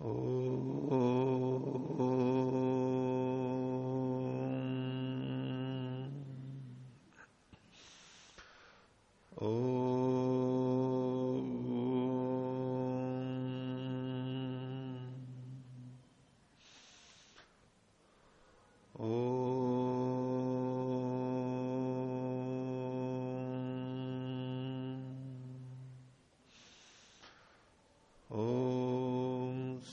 Oh.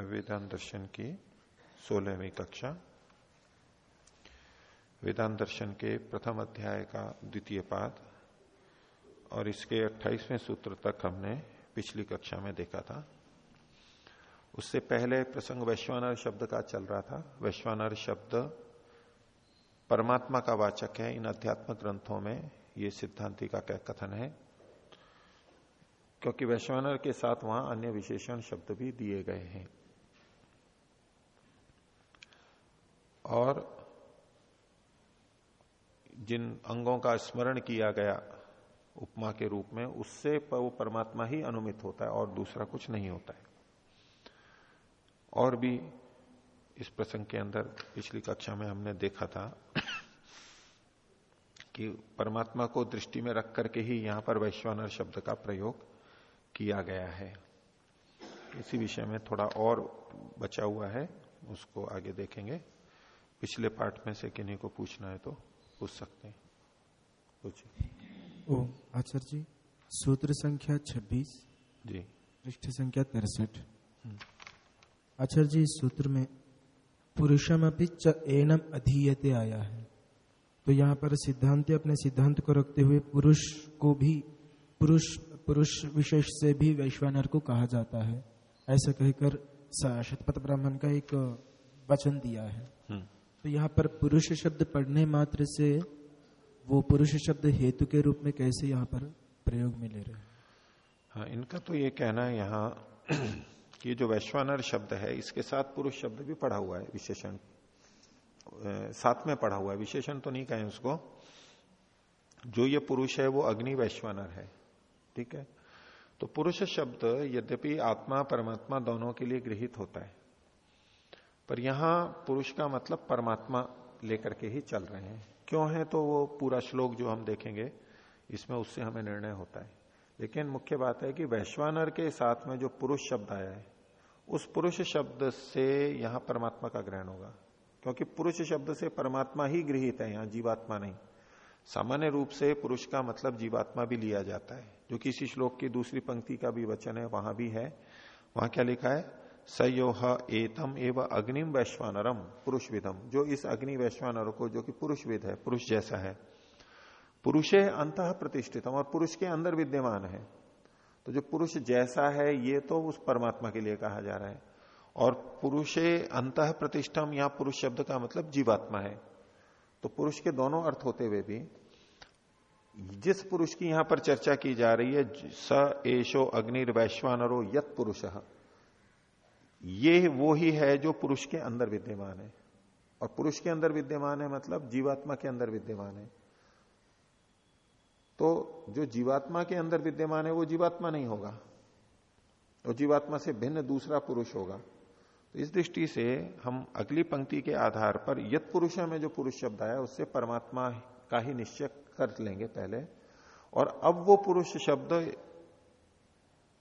वेदांत दर्शन की सोलहवीं कक्षा। वेदांत दर्शन के प्रथम अध्याय का द्वितीय पाद और इसके अट्ठाईसवें सूत्र तक हमने पिछली कक्षा में देखा था। उससे पहले प्रसंग वैश्वानर शब्द का चल रहा था। वैश्वानर शब्द परमात्मा का वाचक है। इन अध्यात्म ग्रंथों में ये सिद्धांति का कथन है। क्योंकि वैश्वानर के साथ वहाँ अन्य विशेषण शब्द भी दिए गए हैं। और जिन अंगों का स्मरण किया गया उपमा के रूप में, उससे वो परमात्मा ही अनुमित होता है और दूसरा कुछ नहीं होता है। और भी इस प्रसंग के अंदर पिछली कक्षा में हमने देखा था कि परमात्मा को दृष्टि में रख करके ही यहाँ पर वैश्वानर शब्द का प्रयोग किया गया है। इसी विषय में थोड़ा और बचा हुआ है, उसको आगे देखेंगे। पिछले पार्ट में से किन्हीं को पूछना है तो पूछ सकते हैं। पूछिए। ओ आचार्य जी सूत्र संख्या 26 जी। पृष्ठ संख्या तिरसठ। हम्म। आचार्य जी सूत्र में पुरुषम अपनी च एनम अधीयते आया है। तो यहाँ पर सिद्धांत अपने सिद्धांत को रखते हुए पुरुष को भी पुरुष पुरुष विशेष से भी वैश्वानर को कहा जाता है। ऐसा कहकर शतपथ ब्राह्मण का एक वचन दिया है। तो यहाँ पर पुरुष शब्द पढ़ने मात्र से वो पुरुष शब्द हेतु के रूप में कैसे यहाँ पर प्रयोग में ले रहे हैं? हाँ इनका तो ये कहना है यहाँ कि जो वैश्वानर शब्द है, इसके साथ पुरुष शब्द भी पढ़ा हुआ है, विशेषण। साथ में पढ़ा हुआ है। विशेषण तो नहीं कहें उसको। जो ये पुरुष है, वो अग्नि वैश्वानर है। ठीक है? तो पुरुष शब्द यद्यपि आत्मा, परमात्मा दोनों के लिए गृहित होता है। पर यहाँ पुरुष का मतलब परमात्मा लेकर के ही चल रहे हैं। क्यों है तो वो पूरा श्लोक जो हम देखेंगे, इसमें उससे हमें निर्णय होता है। लेकिन मुख्य बात है कि वैश्वानर के साथ में जो पुरुष शब्द आया है, उस पुरुष शब्द से यहाँ परमात्मा का ग्रहण होगा। क्योंकि पुरुष शब्द से परमात्मा ही गृहित है, यहाँ जीवात्मा नहीं। सामान्य रूप से पुरुष का मतलब जीवात्मा भी लिया जाता है, जो किसी श्लोक की दूसरी पंक्ति का भी वचन है, वहाँ भी है। वहाँ क्या लिखा है? सयोह एतम एवं अग्निम वैश्वानरम पुरुष विधम जो इस अग्नि वैश्वानर को, जो कि पुरुष विध है, पुरुष जैसा है, पुरुषे अंत प्रतिष्ठितम और पुरुष के अंदर विद्यमान है। तो जो पुरुष जैसा है, ये तो उस परमात्मा के लिए कहा जा रहा है। और पुरुषे अंत प्रतिष्ठम या पुरुष शब्द का मतलब जीवात्मा है। तो पुरुष के दोनों अर्थ होते हुए भी, जिस पुरुष की यहाँ पर चर्चा की जा रही है स, एशो अग्निर्वैश्वानरो यत पुरुष ये वो ही है जो पुरुष के अंदर विद्यमान है। और पुरुष के अंदर विद्यमान है मतलब जीवात्मा के अंदर विद्यमान है। तो जो जीवात्मा के अंदर विद्यमान है, वो जीवात्मा नहीं होगा। वो जीवात्मा से भिन्न दूसरा पुरुष होगा। तो इस दृष्टि से हम अगली पंक्ति के आधार पर यद पुरुष में जो पुरुष शब्द आया, उससे परमात्मा का ही निश्चय कर लेंगे पहले। और अब वो पुरुष शब्द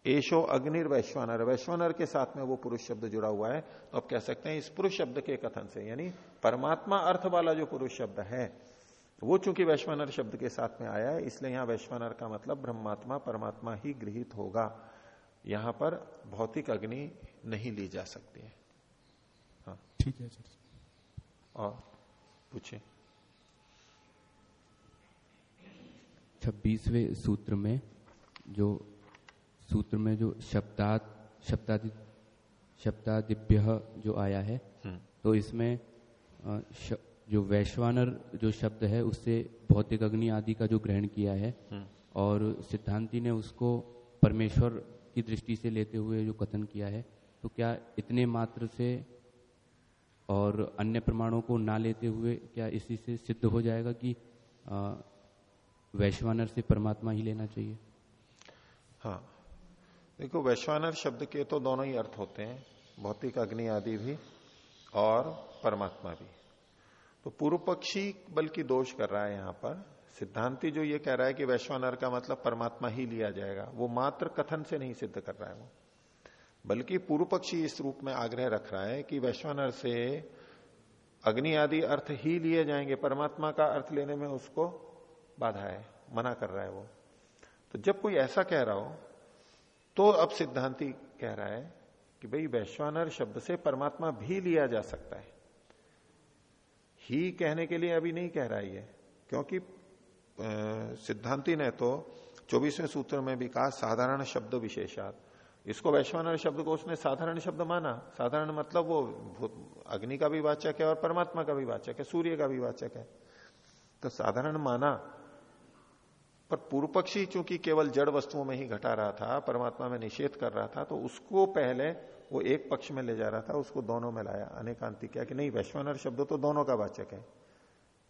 एशो अग्निर वैश्वानर। वैश्वानर के साथ में वो पुरुष शब्द जुड़ा हुआ है। तो आप कह सकते हैं इस पुरुष शब्द के कथन से यानी परमात्मा अर्थ वाला जो पुरुष शब्द है वो चूँकि वैश्वानर शब्द के साथ में आया है इसलिए यहाँ वैश्वानर का मतलब ब्रह्मात्मा परमात्मा ही गृहित होगा। यहाँ पर भौतिक अग्नि नहीं ली जा सकती है। हाँ। ठीक है और पूछे छब्बीसवें सूत्र में जो सूत्र में जो शब्दात शब्दादि शब्दादिभ्य जो आया है हम्म। तो इसमें श- जो वैश्वानर जो शब्द है उससे भौतिक अग्नि आदि का जो ग्रहण किया है हम्म। और सिद्धांति ने उसको परमेश्वर की दृष्टि से लेते हुए जो कथन किया है तो क्या इतने मात्र से और अन्य प्रमाणों को ना लेते हुए क्या इसी से सिद्ध हो जाएगा कि वैश्वानर से परमात्मा ही लेना चाहिए हाँ देखो, वैश्वानर शब्द के तो दोनों ही अर्थ होते हैं, भौतिक अग्नि आदि भी और परमात्मा भी। तो पूर्व पक्षी बल्कि दोष कर रहा है यहाँ पर। सिद्धांति जो ये कह रहा है कि वैश्वानर का मतलब परमात्मा ही लिया जाएगा, वो मात्र कथन से नहीं सिद्ध कर रहा है वो। बल्कि पूर्व पक्षी इस रूप में आग्रह रख रहा है कि वैश्वानर से अग्नि आदि अर्थ ही लिए जाएँगे, परमात्मा का अर्थ लेने में उसको बाधा है, मना कर रहा है वो। तो जब कोई ऐसा कह रहा हो तो अब सिद्धांति कह रहा है कि भाई वैश्वानर शब्द से परमात्मा भी लिया जा सकता है। ही कहने के लिए अभी नहीं कह रहा है क्योंकि सिद्धांति ने तो चौबीसवें सूत्र में भी कहा, साधारण शब्द विशेषात। इसको वैश्वानर शब्द को उसने साधारण शब्द माना। साधारण मतलब वो अग्नि का भी वाचक है और परमात्मा का भी वाचक है, सूर्य का भी वाचक है। तो साधारण माना पर पूर्व पक्षी चूँकि केवल जड़ वस्तुओं में ही घटा रहा था, परमात्मा में निषेध कर रहा था तो उसको पहले वो एक पक्ष में ले जा रहा था, उसको दोनों में लाया। अनेकांति क्या कि नहीं वैश्वानर शब्द तो दोनों का वाचक है।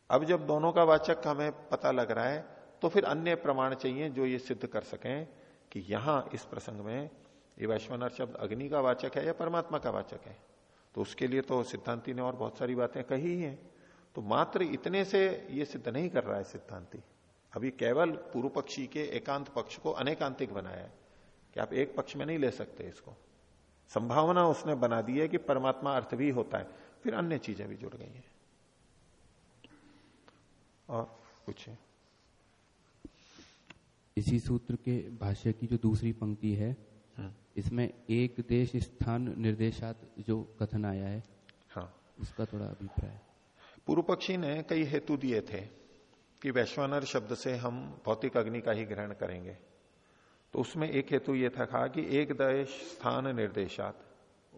अब जब दोनों का वाचक हमें पता लग रहा है तो फिर अन्य प्रमाण चाहिए जो ये सिद्ध कर सकें कि यहाँ इस प्रसंग में ये वैश्वानर शब्द अग्नि का वाचक है या परमात्मा का वाचक है। तो उसके लिए तो सिद्धांति ने और बहुत सारी बातें कही ही हैं। तो मात्र इतने से ये सिद्ध नहीं कर रहा है सिद्धांति। अभी केवल पूर्व पक्षी के एकांत पक्ष को अनेकांतिक बनाया है कि आप एक पक्ष में नहीं ले सकते इसको। संभावना उसने बना दी है कि परमात्मा अर्थ भी होता है फिर अन्य चीज़ें भी जुड़ गई हैं। और कुछ है? इसी सूत्र के भाष्य की जो दूसरी पंक्ति है हम्म, इसमें एक देश स्थान निर्देशात जो कथन आया है हाँ। उसका थोड़ा अभिप्राय। पूर्व पक्षी ने कई हेतु दिए थे। कि वैश्वानर शब्द से हम भौतिक अग्नि का ही ग्रहण करेंगे। तो उसमें एक हेतु यह था, कहा कि एक देश स्थान निर्देशात।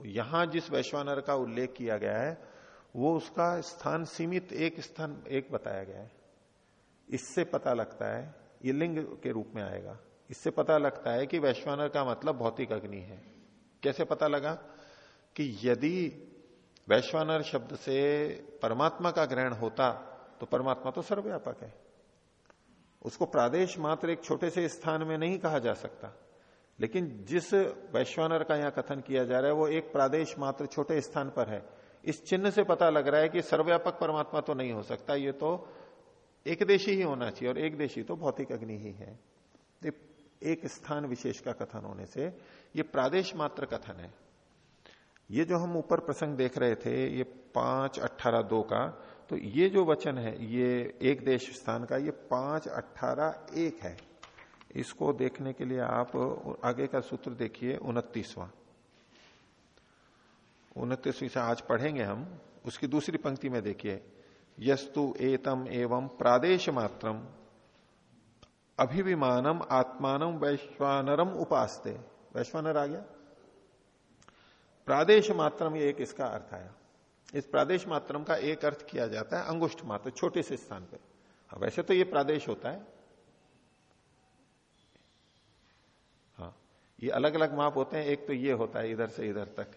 यहाँ जिस वैश्वानर का उल्लेख किया गया है, वो उसका स्थान सीमित एक स्थान, एक बताया गया है। इससे पता लगता है, ये लिंग के रूप में आएगा। इससे पता लगता है कि वैश्वानर का मतलब भौतिक अग्नि है। कैसे पता लगा? कि यदि वैश्वानर शब्द से परमात्मा का ग्रहण होता तो परमात्मा तो सर्वव्यापक है। उसको प्रादेश मात्र एक छोटे से स्थान में नहीं कहा जा सकता। लेकिन जिस वैश्वानर का यहाँ कथन किया जा रहा है, वो एक प्रादेश मात्र छोटे स्थान पर है। इस चिन्ह से पता लग रहा है कि सर्वव्यापक परमात्मा तो नहीं हो सकता, ये तो एक देशी ही होना चाहिए, और एक देशी तो भौतिक अग्नि ही है। एक स्थान विशेष का कथन होने से ये प्रादेश मात्र कथन है। ये जो हम ऊपर प्रसंग देख रहे थे, ये पाँच अट्ठारह दो का तो ये जो वचन है, ये एक देश स्थान का, ये पाँच अट्ठारह एक है। इसको देखने के लिए आप आगे का सूत्र देखिए, उनतीसवां। उनतीसवीं से आज पढ़ेंगे हम, उसकी दूसरी पंक्ति में देखिए। यस्तु एतम एवं प्रादेश मात्रम अभिविमानम आत्मानम वैश्वानरम उपासते। वैश्वानर आ गया? प्रादेश मात्रम ये एक इसका अर्थ आया। इस प्रादेश मात्रम का एक अर्थ किया जाता है अंगुष्ठ मात्र छोटे से स्थान पर। हाँ, वैसे तो ये प्रादेश होता है। हाँ ये अलग अलग माप होते हैं एक तो ये होता है इधर से इधर तक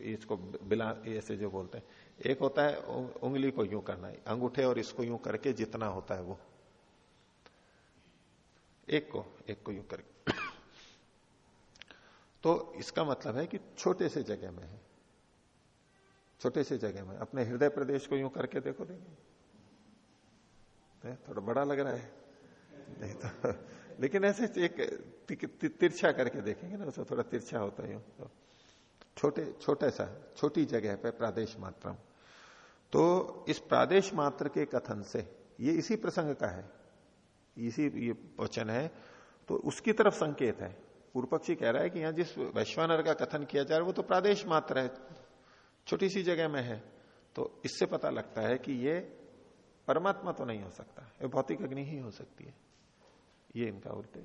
इसको बिला ऐसे जो बोलते हैं। एक होता है उंगली को यूँ करना अंगूठे और इसको यूँ करके जितना होता है वो। एक को एक को यूँ करके। तो इसका मतलब है कि छोटे से जगह में है। छोटे से जगह में। अपने हृदय प्रदेश को यूँ करके देखो देखें। थोड़ा बड़ा लग रहा है। नहीं तो लेकिन ऐसे एक तिरछा करके देखेंगे ना, उसमें थोड़ा तिरछा होता है तो छोटे छोटे सा, छोटी जगह पे प्रादेश मात्रम। तो इस प्रादेश मात्र के कथन से, ये इसी प्रसंग का है। इसी ये वचन है। तो उसकी तरफ़ संकेत है। पूर्व पक्षी कह रहा है कि यहाँ जिस वैश्वानर का कथन किया जा रहा है, वो तो प्रादेश मात्र है। छोटी सी जगह में है तो इससे पता लगता है कि ये परमात्मा तो नहीं हो सकता ये भौतिक अग्नि ही हो सकती है। ये इनका उल्टे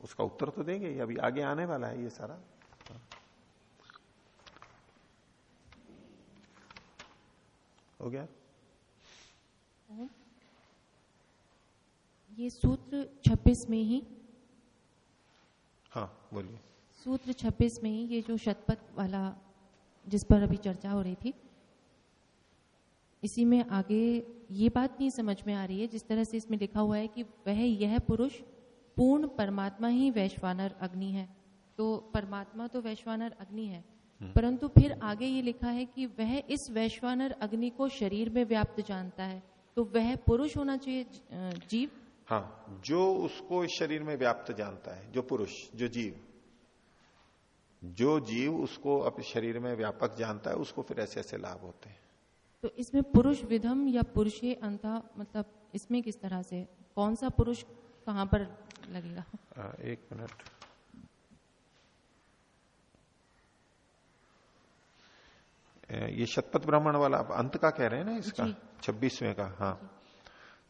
उसका उत्तर तो देंगे अभी आगे आने वाला है ये सारा। हो गया? ये सूत्र 26 में ही हाँ बोलिए। सूत्र 26 में ही ये जो शतपथ वाला जिस पर अभी चर्चा हो रही थी। इसी में आगे ये बात नहीं समझ में आ रही है जिस तरह से इसमें लिखा हुआ है कि वह यह पुरुष पूर्ण परमात्मा ही वैश्वानर अग्नि है। तो परमात्मा तो वैश्वानर अग्नि है। परंतु फिर आगे ये लिखा है कि वह इस वैश्वानर अग्नि को शरीर में व्याप्त जानता है। तो वह पुरुष होना चाहिए जीव? हाँ जो उसको इस शरीर में व्याप्त जानता है जो पुरुष जो जीव। जो जीव उसको अपने शरीर में व्यापक जानता है उसको फिर ऐसे ऐसे लाभ होते हैं। तो इसमें पुरुष विधम या पुरुषे अंत मतलब इसमें किस तरह से? कौन सा पुरुष कहाँ पर लगेगा? आ, एक मिनट। ये शतपथ ब्राह्मण वाला आप अंत का कह रहे हैं ना इसका। छब्बीसवें का हाँ।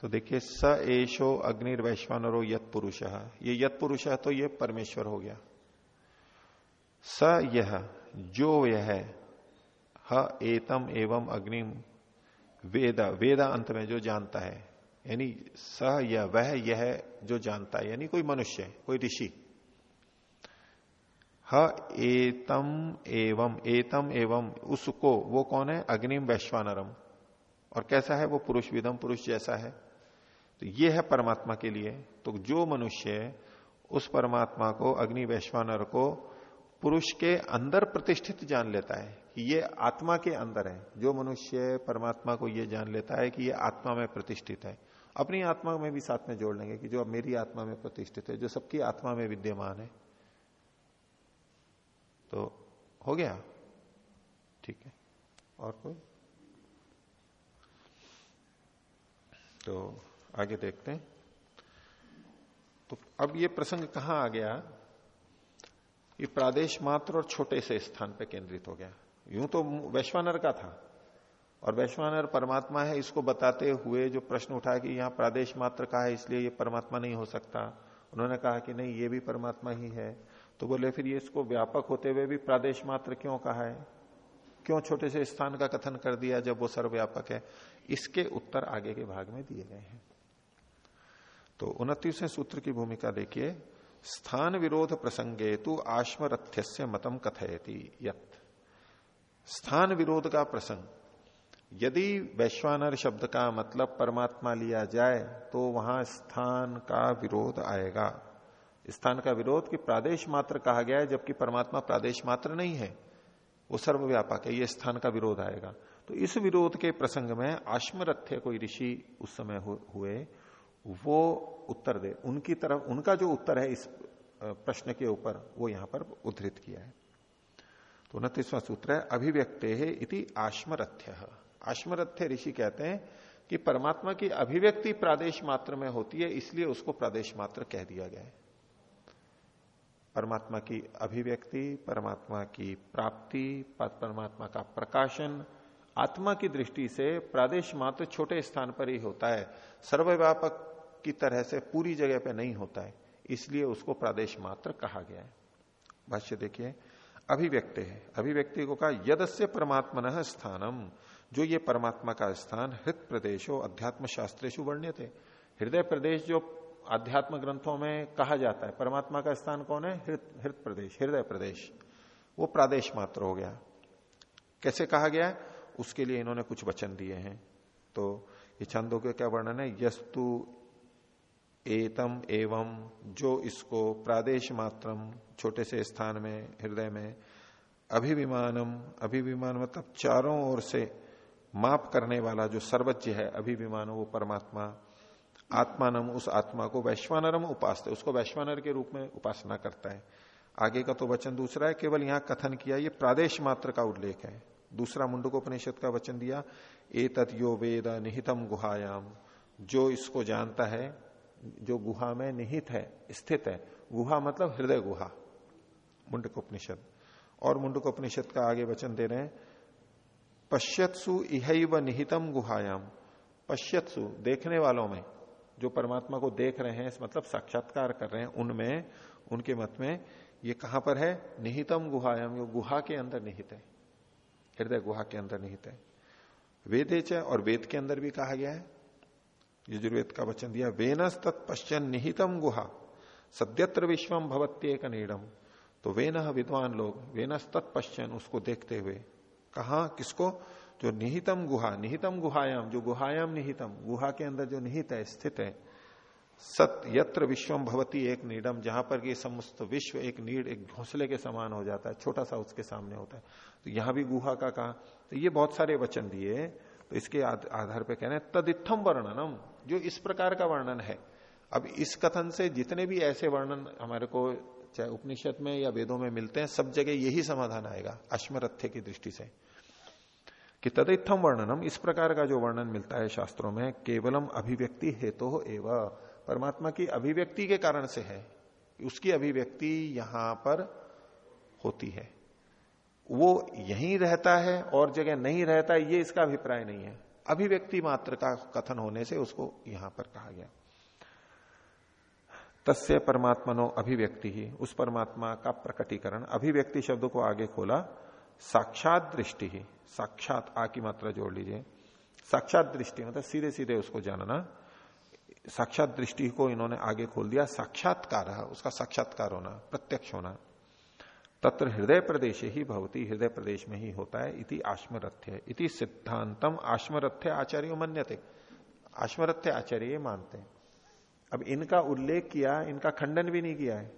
तो देखिए स एशो अग्निर्वैश्वानरो यत पुरुष ये यत पुरुष है तो ये परमेश्वर हो गया। स यह जो यह ह। एतम एवं अग्निम। वेद वेद अंत में जो जानता है। यानी स यह वह यह जो जानता है। यानी कोई मनुष्य, कोई ऋषि। ह एतम एवं एतम एवं उसको, वो कौन है? अग्निम, वैश्वानरम। और कैसा है? वो पुरुष विदम पुरुष जैसा है। तो ये है परमात्मा के लिए। तो जो मनुष्य उस परमात्मा को, अग्नि, वैश्वानर को पुरुष के अंदर प्रतिष्ठित जान लेता है कि ये आत्मा के अंदर है। जो मनुष्य परमात्मा को ये जान लेता है कि ये आत्मा में प्रतिष्ठित है। अपनी आत्मा में भी साथ में जोड़ लेंगे कि जो अब मेरी आत्मा में प्रतिष्ठित है, जो सबकी आत्मा में विद्यमान है। तो हो गया? ठीक है। और कोई? तो आगे देखते हैं। तो अब ये प्रसंग कहाँ आ गया? ये प्रादेश मात्र और छोटे से स्थान पर केंद्रित हो गया। यूँ तो वैश्वानर का था। और वैश्वानर परमात्मा है, इसको बताते हुए जो प्रश्न उठा कि यहाँ प्रादेश मात्र का है, इसलिए ये परमात्मा नहीं हो सकता। उन्होंने कहा कि नहीं, ये भी परमात्मा ही है। तो बोले, फिर ये इसको व्यापक होते हुए भी प्रादेश मात्र क्यों कहा है? क्यों छोटे से स्थान का कथन कर दिया जब वो सर्वव्यापक है? इसके उत्तर आगे के भाग में दिए गए हैं। तो उनतीसवें सूत्र की भूमिका देखिए। स्थान विरोध प्रसंगे तु आश्मरथ्य मतम कथयति यत। स्थान विरोध का प्रसंग यदि वैश्वानर शब्द का मतलब परमात्मा लिया जाए तो वहाँ स्थान का विरोध आएगा। स्थान का विरोध कि प्रादेश मात्र कहा गया है, जबकि परमात्मा प्रादेश मात्र नहीं है, वो सर्वव्यापक है, ये स्थान का विरोध आएगा। तो इस विरोध के प्रसंग में आश्मरथ्य कोई ऋषि उस समय हुए वो उत्तर दे। उनकी तरफ़, उनका जो उत्तर है इस प्रश्न के ऊपर, वो यहाँ पर उद्धृत किया है। तो उनतीसवां सूत्र है, अभिव्यक्ते है इति आश्मरथ्य। आश्मरथ्य ऋषि कहते हैं कि परमात्मा की अभिव्यक्ति प्रादेश मात्र में होती है, इसलिए उसको प्रादेश मात्र कह दिया गया है। परमात्मा की अभिव्यक्ति, परमात्मा की प्राप्ति परमात्मा का प्रकाशन, आत्मा की दृष्टि से प्रादेश मात्र छोटे स्थान पर ही होता है। सर्वव्यापक की तरह से पूरी जगह पे नहीं होता है, इसलिए उसको प्रादेश मात्र कहा गया है। भाष्य देखिए, अभिव्यक्ति है। अभिव्यक्ति को कहा, यदस्य परमात्मन स्थानम। जो ये परमात्मा का स्थान हृत प्रदेशो अध्यात्म शास्त्रेशु वर्ण्य थे। हृदय प्रदेश जो आध्यात्म ग्रंथों में कहा जाता है, परमात्मा का स्थान कौन है? हृत प्रदेश, हृदय प्रदेश। वो प्रादेश मात्र हो गया। कैसे कहा गया? उसके लिए इन्होंने कुछ वचन दिए हैं। तो ये छंदों के क्या वर्णन है? यस्तु एतम एवं जो इसको प्रादेश मात्रम, छोटे से स्थान में, हृदय में, अभिविमानम, अभिविमान मतलब चारों ओर से माप करने वाला जो सर्वज्ञ है, अभिविमान, वो परमात्मा, आत्मानम, उस आत्मा को वैश्वानरम उपास उसको वैश्वानर के रूप में उपासना करता है। आगे का तो वचन दूसरा है, केवल यहाँ कथन किया, ये प्रादेश मात्र का उल्लेख है। दूसरा मुंडकोपनिषद का वचन दिया ए यो वेद निहितम गुहायाम, जो इसको जानता है जो गुहा में निहित है, स्थित है, गुहा मतलब हृदय गुहा, मुंडकोपनिषद। और मुंडकोपनिषद का आगे वचन दे रहे हैं, पश्यत्सु इहैव निहितम गुहायाम। पश्यत्सु, देखने वालों में, जो परमात्मा को देख रहे हैं मतलब साक्षात्कार कर रहे हैं, उनमें, उनके मत में, ये कहाँ पर है? निहितम गुहायाम, यो गुहा के अंदर निहित है। हृदय गुहा के अंदर निहित है। वेदेच और वेद के अंदर भी कहा गया है। यजुर्वेद का वचन दिया वेनस तत्पश्चन निहितम गुहा, सद्यत्र विश्वम भवत्य एक नीडम तो वेन विद्वान लोग वेनस तत्पश्चन उसको देखते हुए, कहा, किसको? जो निहितम गुहा निहितम गुहायाम जो गुहायाम निहितम गुहा के अंदर जो निहित है, स्थित है सत यत्र विश्वम भवती एक नीडम, जहाँ पर ये समस्त विश्व एक नीड, एक घोंसले के समान हो जाता है, छोटा सा उसके सामने होता है। तो यहाँ भी गुहा का कहा? तो ये बहुत सारे वचन दिए। तो इसके आधार पर कह रहे हैं तदित्थम वर्णनम, जो इस प्रकार का वर्णन है। अब इस कथन से जितने भी ऐसे वर्णन हमारे को चाहे उपनिषद में या वेदों में मिलते हैं, सब जगह यही समाधान आएगा, अश्मरथ्य की दृष्टि से। कि तदित्थम वर्णनम, इस प्रकार का जो वर्णन मिलता है शास्त्रों में, केवलम अभिव्यक्ति हेतु तो एवं। परमात्मा की अभिव्यक्ति के कारण से है। उसकी अभिव्यक्ति यहाँ पर होती है। वो यहीं रहता है और जगह नहीं रहता, ये इसका अभिप्राय नहीं है। अभिव्यक्ति मात्र का कथन होने से उसको यहाँ पर कहा गया। तस्य परमात्मनो अभिव्यक्ति ही, उस परमात्मा का प्रकटीकरण। अभिव्यक्ति शब्द को आगे खोला, साक्षात दृष्टि ही, साक्षात आ की मात्रा जोड़ लीजिए। साक्षात दृष्टि मतलब सीधे सीधे उसको जानना। साक्षात दृष्टि को इन्होंने आगे खोल दिया, साक्षात्कार उसका साक्षात्कार होना, प्रत्यक्ष होना। तत्र हृदय प्रदेश ही भवती, हृदय प्रदेश में ही होता है, इति आश्मरथ्य इति सिद्धांतम आश्मरथ्य आचार्य मन्यते। आश्मरथ्य आचार्य मानते हैं। अब इनका उल्लेख किया, इनका खंडन भी नहीं किया है।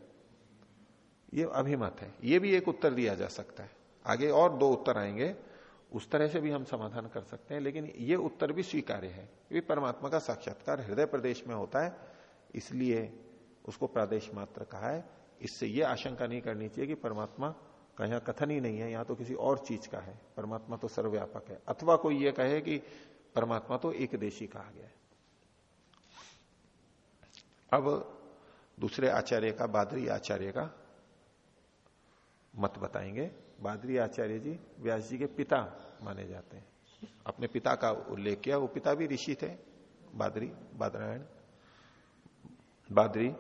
ये अभिमत है। ये भी एक उत्तर दिया जा सकता है। आगे और दो उत्तर आएँगे। उस तरह से भी हम समाधान कर सकते हैं, लेकिन ये उत्तर भी स्वीकार्य है। ये परमात्मा का साक्षात्कार हृदय प्रदेश में होता है, इसलिए उसको प्रदेश मात्र कहा है। इससे ये आशंका नहीं करनी चाहिए कि परमात्मा का यहाँ कथन ही नहीं है, यहाँ तो किसी और चीज़ का है। परमात्मा तो सर्वव्यापक है। अथवा कोई ये कहे कि परमात्मा तो एक देशी कहा गया है। अब दूसरे आचार्य का, बादरी आचार्य का मत बताएँगे। बादरी आचार्य जी व्यास जी के पिता माने जाते हैं। अपने पिता का उल्लेख किया, वो पिता भी ऋषि थे। बादरी, बादरायण, बादरी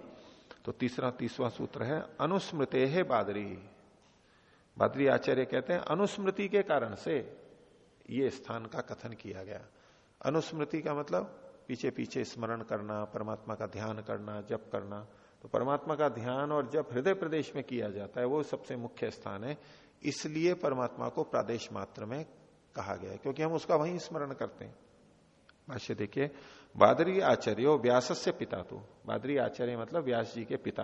तो तीसरा तीसवा सूत्र है, अनुस्मृते है बादरी। बादरी आचार्य कहते हैं, अनुस्मृति के कारण से ये स्थान का कथन किया गया। अनुस्मृति का मतलब पीछे पीछे स्मरण करना, परमात्मा का ध्यान करना, जप करना। तो परमात्मा का ध्यान और जप हृदय प्रदेश में किया जाता है, वो सबसे मुख्य स्थान है। इसलिए परमात्मा को प्रादेश मात्र में कहा गया है, क्योंकि हम उसका वहीं स्मरण करते हैं। भाष्य देखिए बादरी आचार्य व्यास से पिता तो। बादरी आचार्य मतलब व्यास जी के पिता।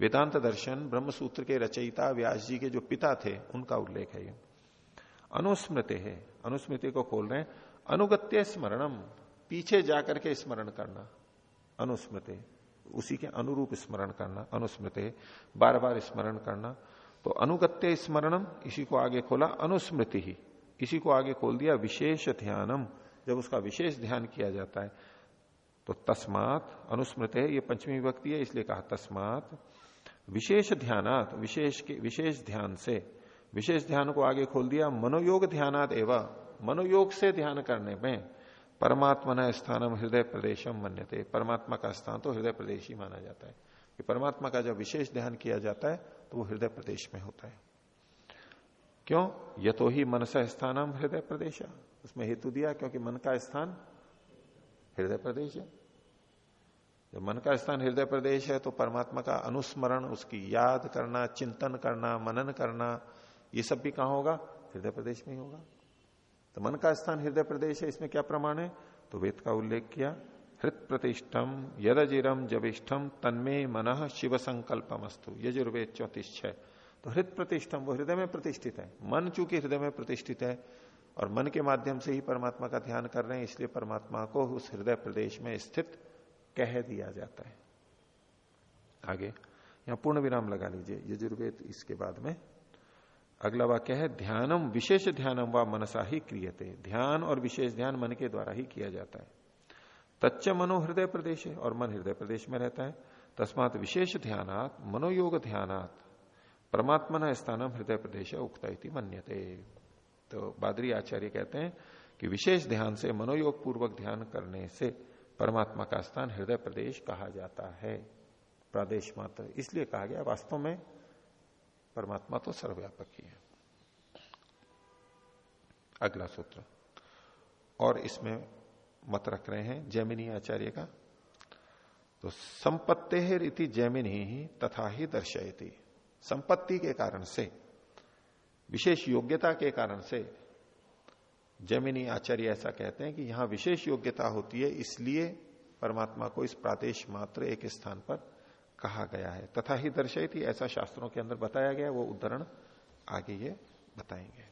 वेदांत दर्शन ब्रह्म सूत्र के रचयिता व्यास जी के जो पिता थे, उनका उल्लेख है ये। अनुस्मृति है। अनुस्मृति को खोल रहे अनुगत्य स्मरणम, पीछे जाकर के स्मरण करना। अनुस्मृति। उसी के अनुरूप स्मरण करना। अनुस्मृति। बार बार स्मरण करना। तो अनुगत्य स्मरणम, इसी को आगे खोला। अनुस्मृति ही। इसी को आगे खोल दिया। विशेष ध्यानम। जब उसका विशेष ध्यान किया जाता है तो तस्मात, अनुस्मृत है ये पंचमी विभक्ति है, इसलिए कहा तस्मात। विशेष ध्यानात, विशेष के, विशेष ध्यान से, विशेष ध्यान को आगे खोल दिया, मनोयोग ध्यानात एवं, मनोयोग से ध्यान करने में परमात्मा न स्थानम हृदय प्रदेशम मन्यते। परमात्मा का स्थान तो हृदय प्रदेश ही माना जाता है। कि परमात्मा का जब विशेष ध्यान किया जाता है तो वो हृदय प्रदेश में होता है। क्यों? ये तो ही मनस स्थानम हृदय प्रदेश। उसमें हेतु दिया, क्योंकि मन का स्थान हृदय प्रदेश है। जब मन का स्थान हृदय प्रदेश है तो परमात्मा का अनुस्मरण, उसकी याद करना, चिंतन करना, मनन करना, ये सब भी कहा होगा? हृदय प्रदेश में ही होगा। तो मन का स्थान हृदय प्रदेश है, इसमें क्या प्रमाण है? तो वेद का उल्लेख किया, हृत प्रतिष्ठम यदजिरम जबिष्ठम तन्मे मन शिव संकल्पमस्तु। यजुर्वेद चौतीस तो हृत प्रतिष्ठम, वो हृदय में प्रतिष्ठित है। मन चूँकि हृदय में प्रतिष्ठित है और मन के माध्यम से ही परमात्मा का ध्यान कर रहे हैं, इसलिए परमात्मा को उस हृदय प्रदेश में स्थित कह दिया जाता है। आगे, यहाँ पूर्ण विराम लगा लीजिए, यजुर्वेद इसके बाद में। अगला वाक्य है, ध्यानम विशेष ध्यानम व मनसा ही क्रियते। ध्यान और विशेष ध्यान मन के द्वारा ही किया जाता है। तच्च मनो हृदय प्रदेश है और मन हृदय प्रदेश में रहता है। तस्मात विशेष ध्यानात, मनोयोग ध्यानात परमात्मा स्थानम हृदय प्रदेश उक्ता मन्यते। तो बादरी आचार्य कहते हैं कि विशेष ध्यान से मनोयोग पूर्वक ध्यान करने से परमात्मा का स्थान हृदय प्रदेश कहा जाता है। प्रदेश मात्र। इसलिए कहा गया, वास्तव में परमात्मा तो सर्वव्यापक ही। है अगला सूत्र। और इसमें मत रख रहे हैं, जैमिनी आचार्य का। तो संपत्ति रीति जैमिनी ही तथा ही दर्शयती। संपत्ति के कारण से विशेष योग्यता के कारण से जैमिनी आचार्य ऐसा कहते हैं कि यहाँ विशेष योग्यता होती है, इसलिए परमात्मा को इस प्रादेश मात्र एक स्थान पर कहा गया है। तथा ही दर्शयती, ऐसा शास्त्रों के अंदर बताया गया, वो उदाहरण आगे ये बताएँगे।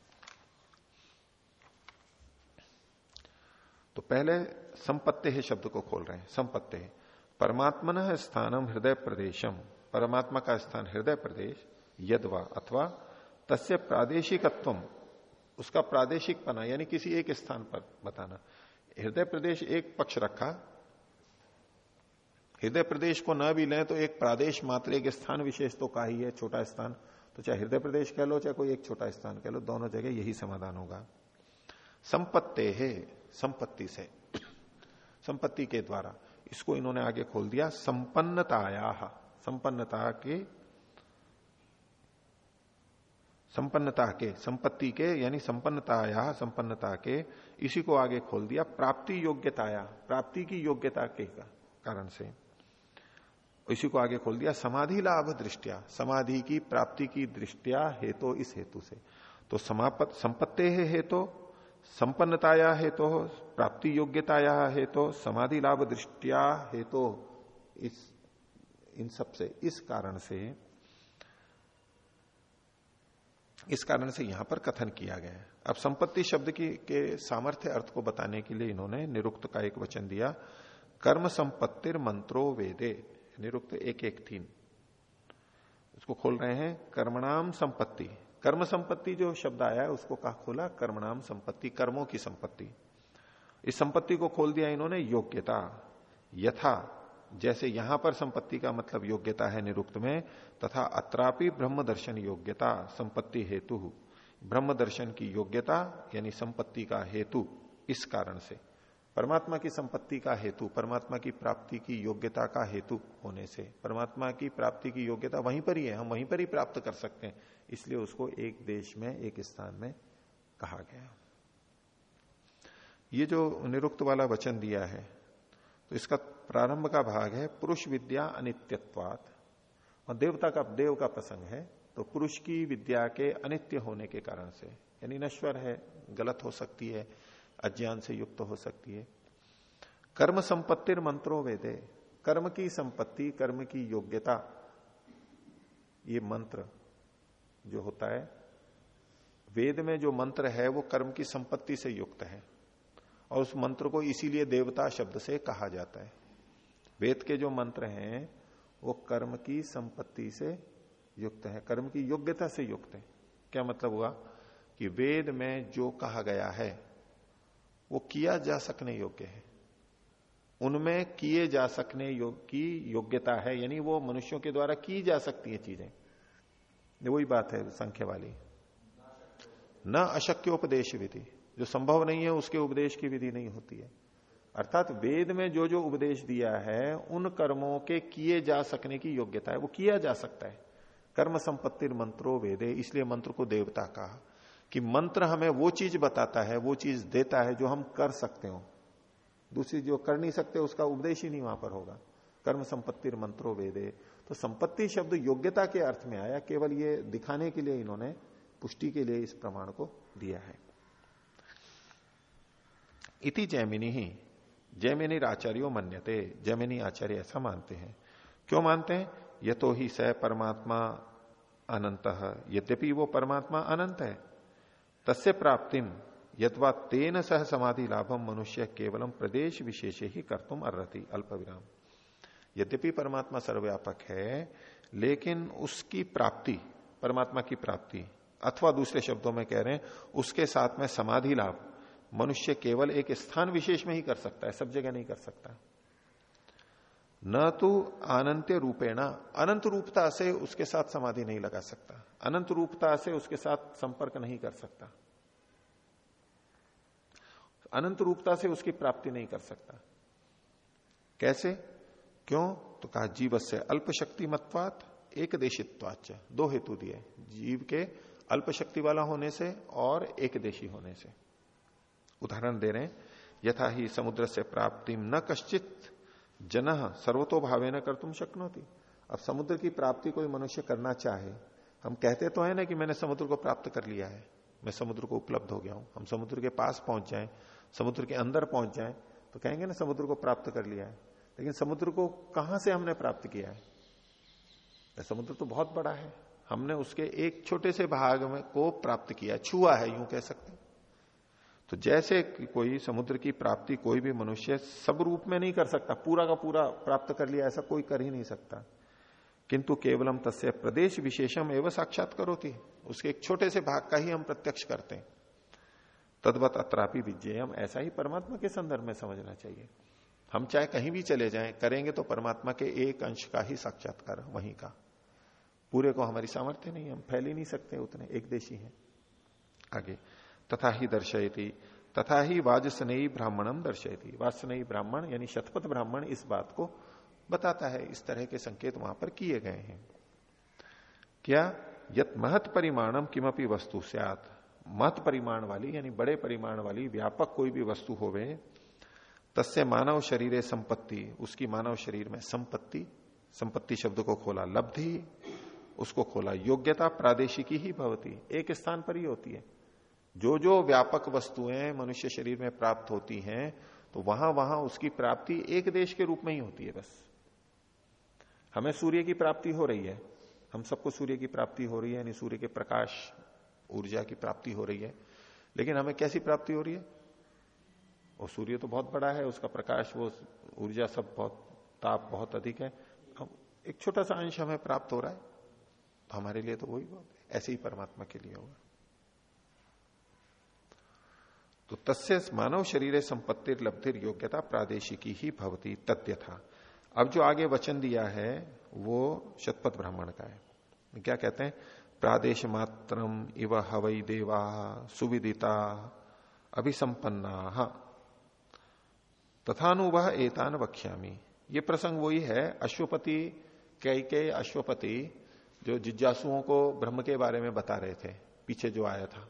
तो पहले संपत्ति है शब्द को खोल रहे हैं, संपत्ति परमात्मन स्थानम हृदय प्रदेशम, परमात्मा का स्थान हृदय प्रदेश, यदवा अथवा तस्य प्रादेशिकत्व, उसका प्रादेशिक पना यानी किसी एक स्थान पर बताना। हृदय प्रदेश एक पक्ष रखा, हृदय प्रदेश को न भी लें तो एक प्रादेश मात्र, एक स्थान विशेष तो का ही है, छोटा स्थान। तो चाहे हृदय प्रदेश कह लो, चाहे कोई एक छोटा स्थान कह लो, दोनों जगह यही समाधान होगा। संपत्ति है, संपत्ति से, संपत्ति के द्वारा, इसको इन्होंने आगे खोल दिया, संपन्नताया, संपन्नता के संपन्नता के संपत्ति के यानी संपन्नताया संपन्नता के इसी को आगे खोल दिया प्राप्ति योग्यताया प्राप्ति की योग्यता के कारण से। इसी को आगे खोल दिया समाधि लाभ दृष्टिया समाधि की प्राप्ति की दृष्टिया हेतु तो इस हेतु से। तो समापत संपत्ति है हेतु तो, संपन्नताया हेतु तो, प्राप्ति योग्यताया हेतु समाधि लाभ दृष्टिया हेतु इस इन सबसे इस कारण से इस कारण से यहाँ पर कथन किया गया है। अब संपत्ति शब्द की, के सामर्थ्य अर्थ को बताने के लिए इन्होंने निरुक्त का एक वचन दिया, कर्म संपत्तिर मंत्रो वेदे। निरुक्त एक एक तीन उसको खोल रहे हैं, कर्मणाम संपत्ति। कर्म संपत्ति जो शब्द आया है, उसको कहा खोला? कर्मणाम संपत्ति, कर्मों की संपत्ति। इस संपत्ति को खोल दिया इन्होंने योग्यता, यथा। जैसे यहाँ पर संपत्ति का मतलब योग्यता है निरुक्त में, तथा अत्रापि ब्रह्म दर्शन योग्यता, संपत्ति हेतु। ब्रह्म दर्शन की योग्यता, यानी संपत्ति का हेतु, इस कारण से। परमात्मा की संपत्ति का हेतु, परमात्मा की प्राप्ति की योग्यता का हेतु होने से। परमात्मा की प्राप्ति की योग्यता वहीं पर ही है, हम वहीं पर ही प्राप्त कर सकते हैं। इसलिए उसको एक देश में, एक स्थान में कहा गया। ये जो निरुक्त वाला वचन दिया है तो इसका प्रारंभ का भाग है पुरुष विद्या अनित्यत्वात। और देवता का देव का प्रसंग है तो पुरुष की विद्या के अनित्य होने के कारण से, यानी नश्वर है, गलत हो सकती है, अज्ञान से युक्त हो सकती है। कर्म संपत्तिर मंत्रो वेदे, कर्म की संपत्ति, कर्म की योग्यता, ये मंत्र जो होता है, वेद में जो मंत्र है, वो कर्म की संपत्ति से युक्त है। और उस मंत्र को इसीलिए देवता शब्द से कहा जाता है। वेद के जो मंत्र हैं, वो कर्म की संपत्ति से युक्त है, कर्म की योग्यता से युक्त है। क्या मतलब हुआ? कि वेद में जो कहा गया है, वो किया जा सकने योग्य है। उनमें किए जा सकने योग की योग्यता है, यानी वो मनुष्यों के द्वारा की जा सकती है चीज़ें। वही बात है संख्या वाली। न अशक्योपदेश विधि। जो संभव नहीं है, उसके उपदेश की विधि नहीं होती है। अर्थात वेद में जो जो उपदेश दिया है, उन कर्मों के किए जा सकने की योग्यता है। वो किया जा सकता है। कर्म संपत्ति मंत्रो वेदे, इसलिए मंत्र को देवता कहा कि मंत्र हमें वो चीज़ बताता है, वो चीज़ देता है जो हम कर सकते हो। दूसरी जो कर नहीं सकते, उसका उपदेश ही नहीं वहाँ पर होगा। कर्म संपत्ति मंत्रो वेदे। तो संपत्ति शब्द योग्यता के अर्थ में आया, केवल ये दिखाने के लिए इन्होंने, पुष्टि के लिए इस प्रमाण को दिया है। इति जैमिनी ही जैमिनी आचार्यो मन्यते, जैमिनी आचार्य ऐसा मानते हैं। क्यों मानते हैं? ये तो ही स परमात्मा अनंत यद्यपि वो परमात्मा अनंत है। तस्य प्राप्तिम यथवा तेन सह समाधि लाभम मनुष्य केवलम प्रदेश विशेष ही कर तुम अर्ति अल्प विराम यद्यपि परमात्मा सर्वव्यापक है, लेकिन उसकी प्राप्ति, परमात्मा की प्राप्ति, अथवा दूसरे शब्दों में कह रहे हैं, उसके साथ में समाधि लाभ मनुष्य केवल एक स्थान विशेष में ही कर सकता है, सब जगह नहीं कर सकता। न तो अनंत रूपेणा, अनंत रूपता से उसके साथ समाधि नहीं लगा सकता, अनंत रूपता से उसके साथ संपर्क नहीं कर सकता। अनंत रूपता से उसकी प्राप्ति नहीं कर सकता। कैसे? क्यों? तो कहा जीव से अल्प शक्ति मत्वात एक देशित्वाच दो हेतु दिए, जीव के अल्प शक्ति वाला होने से और एक देशी होने से। उदाहरण दे रहे हैं, यथा ही समुद्र से प्राप्ति न कश्चित, जन सर्वतो भावे न कर तुम शक्नोती। अब समुद्र की प्राप्ति कोई मनुष्य करना चाहे, हम कहते तो है ना कि मैंने समुद्र को प्राप्त कर लिया है, मैं समुद्र को उपलब्ध हो गया हूँ, हम समुद्र के पास पहुँच जाए, समुद्र के अंदर पहुँच जाए तो कहेंगे ना समुद्र को प्राप्त कर लिया है। लेकिन समुद्र को कहाँ से हमने प्राप्त किया है? समुद्र तो बहुत बड़ा है, हमने उसके एक छोटे से भाग में को प्राप्त किया, छुआ है, यूँ कह सकते तो जैसे कोई समुद्र की प्राप्ति कोई भी मनुष्य सब रूप में नहीं कर सकता, पूरा का पूरा प्राप्त कर लिया, ऐसा कोई कर ही नहीं सकता। किंतु केवलम तस्य प्रदेश विशेषम एवं साक्षात करोती। उसके एक छोटे से भाग का ही हम प्रत्यक्ष करते हैं। तद्वत अत्रापि विजयम ऐसा ही परमात्मा के संदर्भ में समझना चाहिए। हम चाहे कहीं भी चले जाएँ, करेंगे तो परमात्मा के एक अंश का ही साक्षात्कार, वहीं का। पूरे को हमारी सामर्थ्य नहीं हम फैल ही नहीं सकते उतने, एक देशी हैं। आगे। तथा ही दर्शयती, तथा ही वाजसनेयी ब्राह्मणम दर्शयती। वाजसनेयी ब्राह्मण यानी शतपथ ब्राह्मण इस बात को बताता है, इस तरह के संकेत वहाँ पर किए गए हैं। क्या यत महत परिमाणम किमपी वस्तु आत महत परिमाण वाली यानी बड़े परिमाण वाली व्यापक कोई भी वस्तु होवे, तस्य मानव शरीर संपत्ति, उसकी मानव शरीर में संपत्ति संपत्ति शब्द को खोला लब्धि, उसको खोला योग्यता प्रादेशिकी ही भवती, एक स्थान पर ही होती है। जो जो व्यापक वस्तुएँ मनुष्य शरीर में प्राप्त होती हैं तो वहाँ वहाँ उसकी प्राप्ति एक देश के रूप में ही होती है बस। हमें सूर्य की प्राप्ति हो रही है। हम सबको सूर्य की प्राप्ति हो रही है, यानी सूर्य के प्रकाश, ऊर्जा की प्राप्ति हो रही है। लेकिन हमें कैसी प्राप्ति हो रही है? और सूर्य तो बहुत बड़ा है, उसका प्रकाश, वो ऊर्जा सब बहुत, ताप बहुत अधिक है। अब एक छोटा सा अंश हमें प्राप्त हो रहा है तो हमारे लिए तो वही बहुत ऐसे ही परमात्मा के लिए होगा। तो तस्य मानव शरीर संपत्तिर लब्धिर योग्यता प्रादेशिकी ही भवती तथ्य था अब जो आगे वचन दिया है, वो शतपथ ब्राह्मण का है। क्या कहते हैं? प्रादेश मात्रम इव हवई देवा सुविदिता अभिसंपन्ना। तथानु वह एतान वक्ष्यामी। ये प्रसंग वही है, अश्वपति कई के अश्वपति, जो जिज्ञासुओं को ब्रह्म के बारे में बता रहे थे, पीछे जो आया था।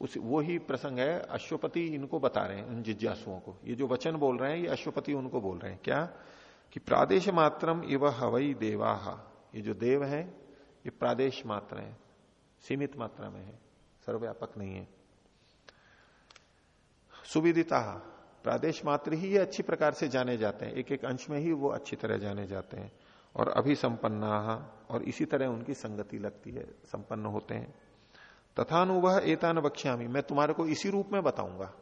उस, वो ही प्रसंग है, अश्वपति इनको बता रहे हैं, उन जिज्ञासुओं को। ये जो वचन बोल रहे हैं, ये अश्वपति उनको बोल रहे हैं। क्या? कि प्रादेश मात्रम इव हवई देवा। ये जो देव है, ये प्रादेश मात्र है, सीमित मात्रा में है, सर्वव्यापक नहीं है। सुविदिता, प्रादेश मात्र ही ये अच्छी प्रकार से जाने जाते हैं। एक एक अंश में ही वो अच्छी तरह जाने जाते हैं। और अभी अभिसंपन्ना, और इसी तरह उनकी संगति लगती है, संपन्न होते हैं। तथानुवह एतान बक्ष्यामी मैं तुम्हारे को इसी रूप में बताऊँगा।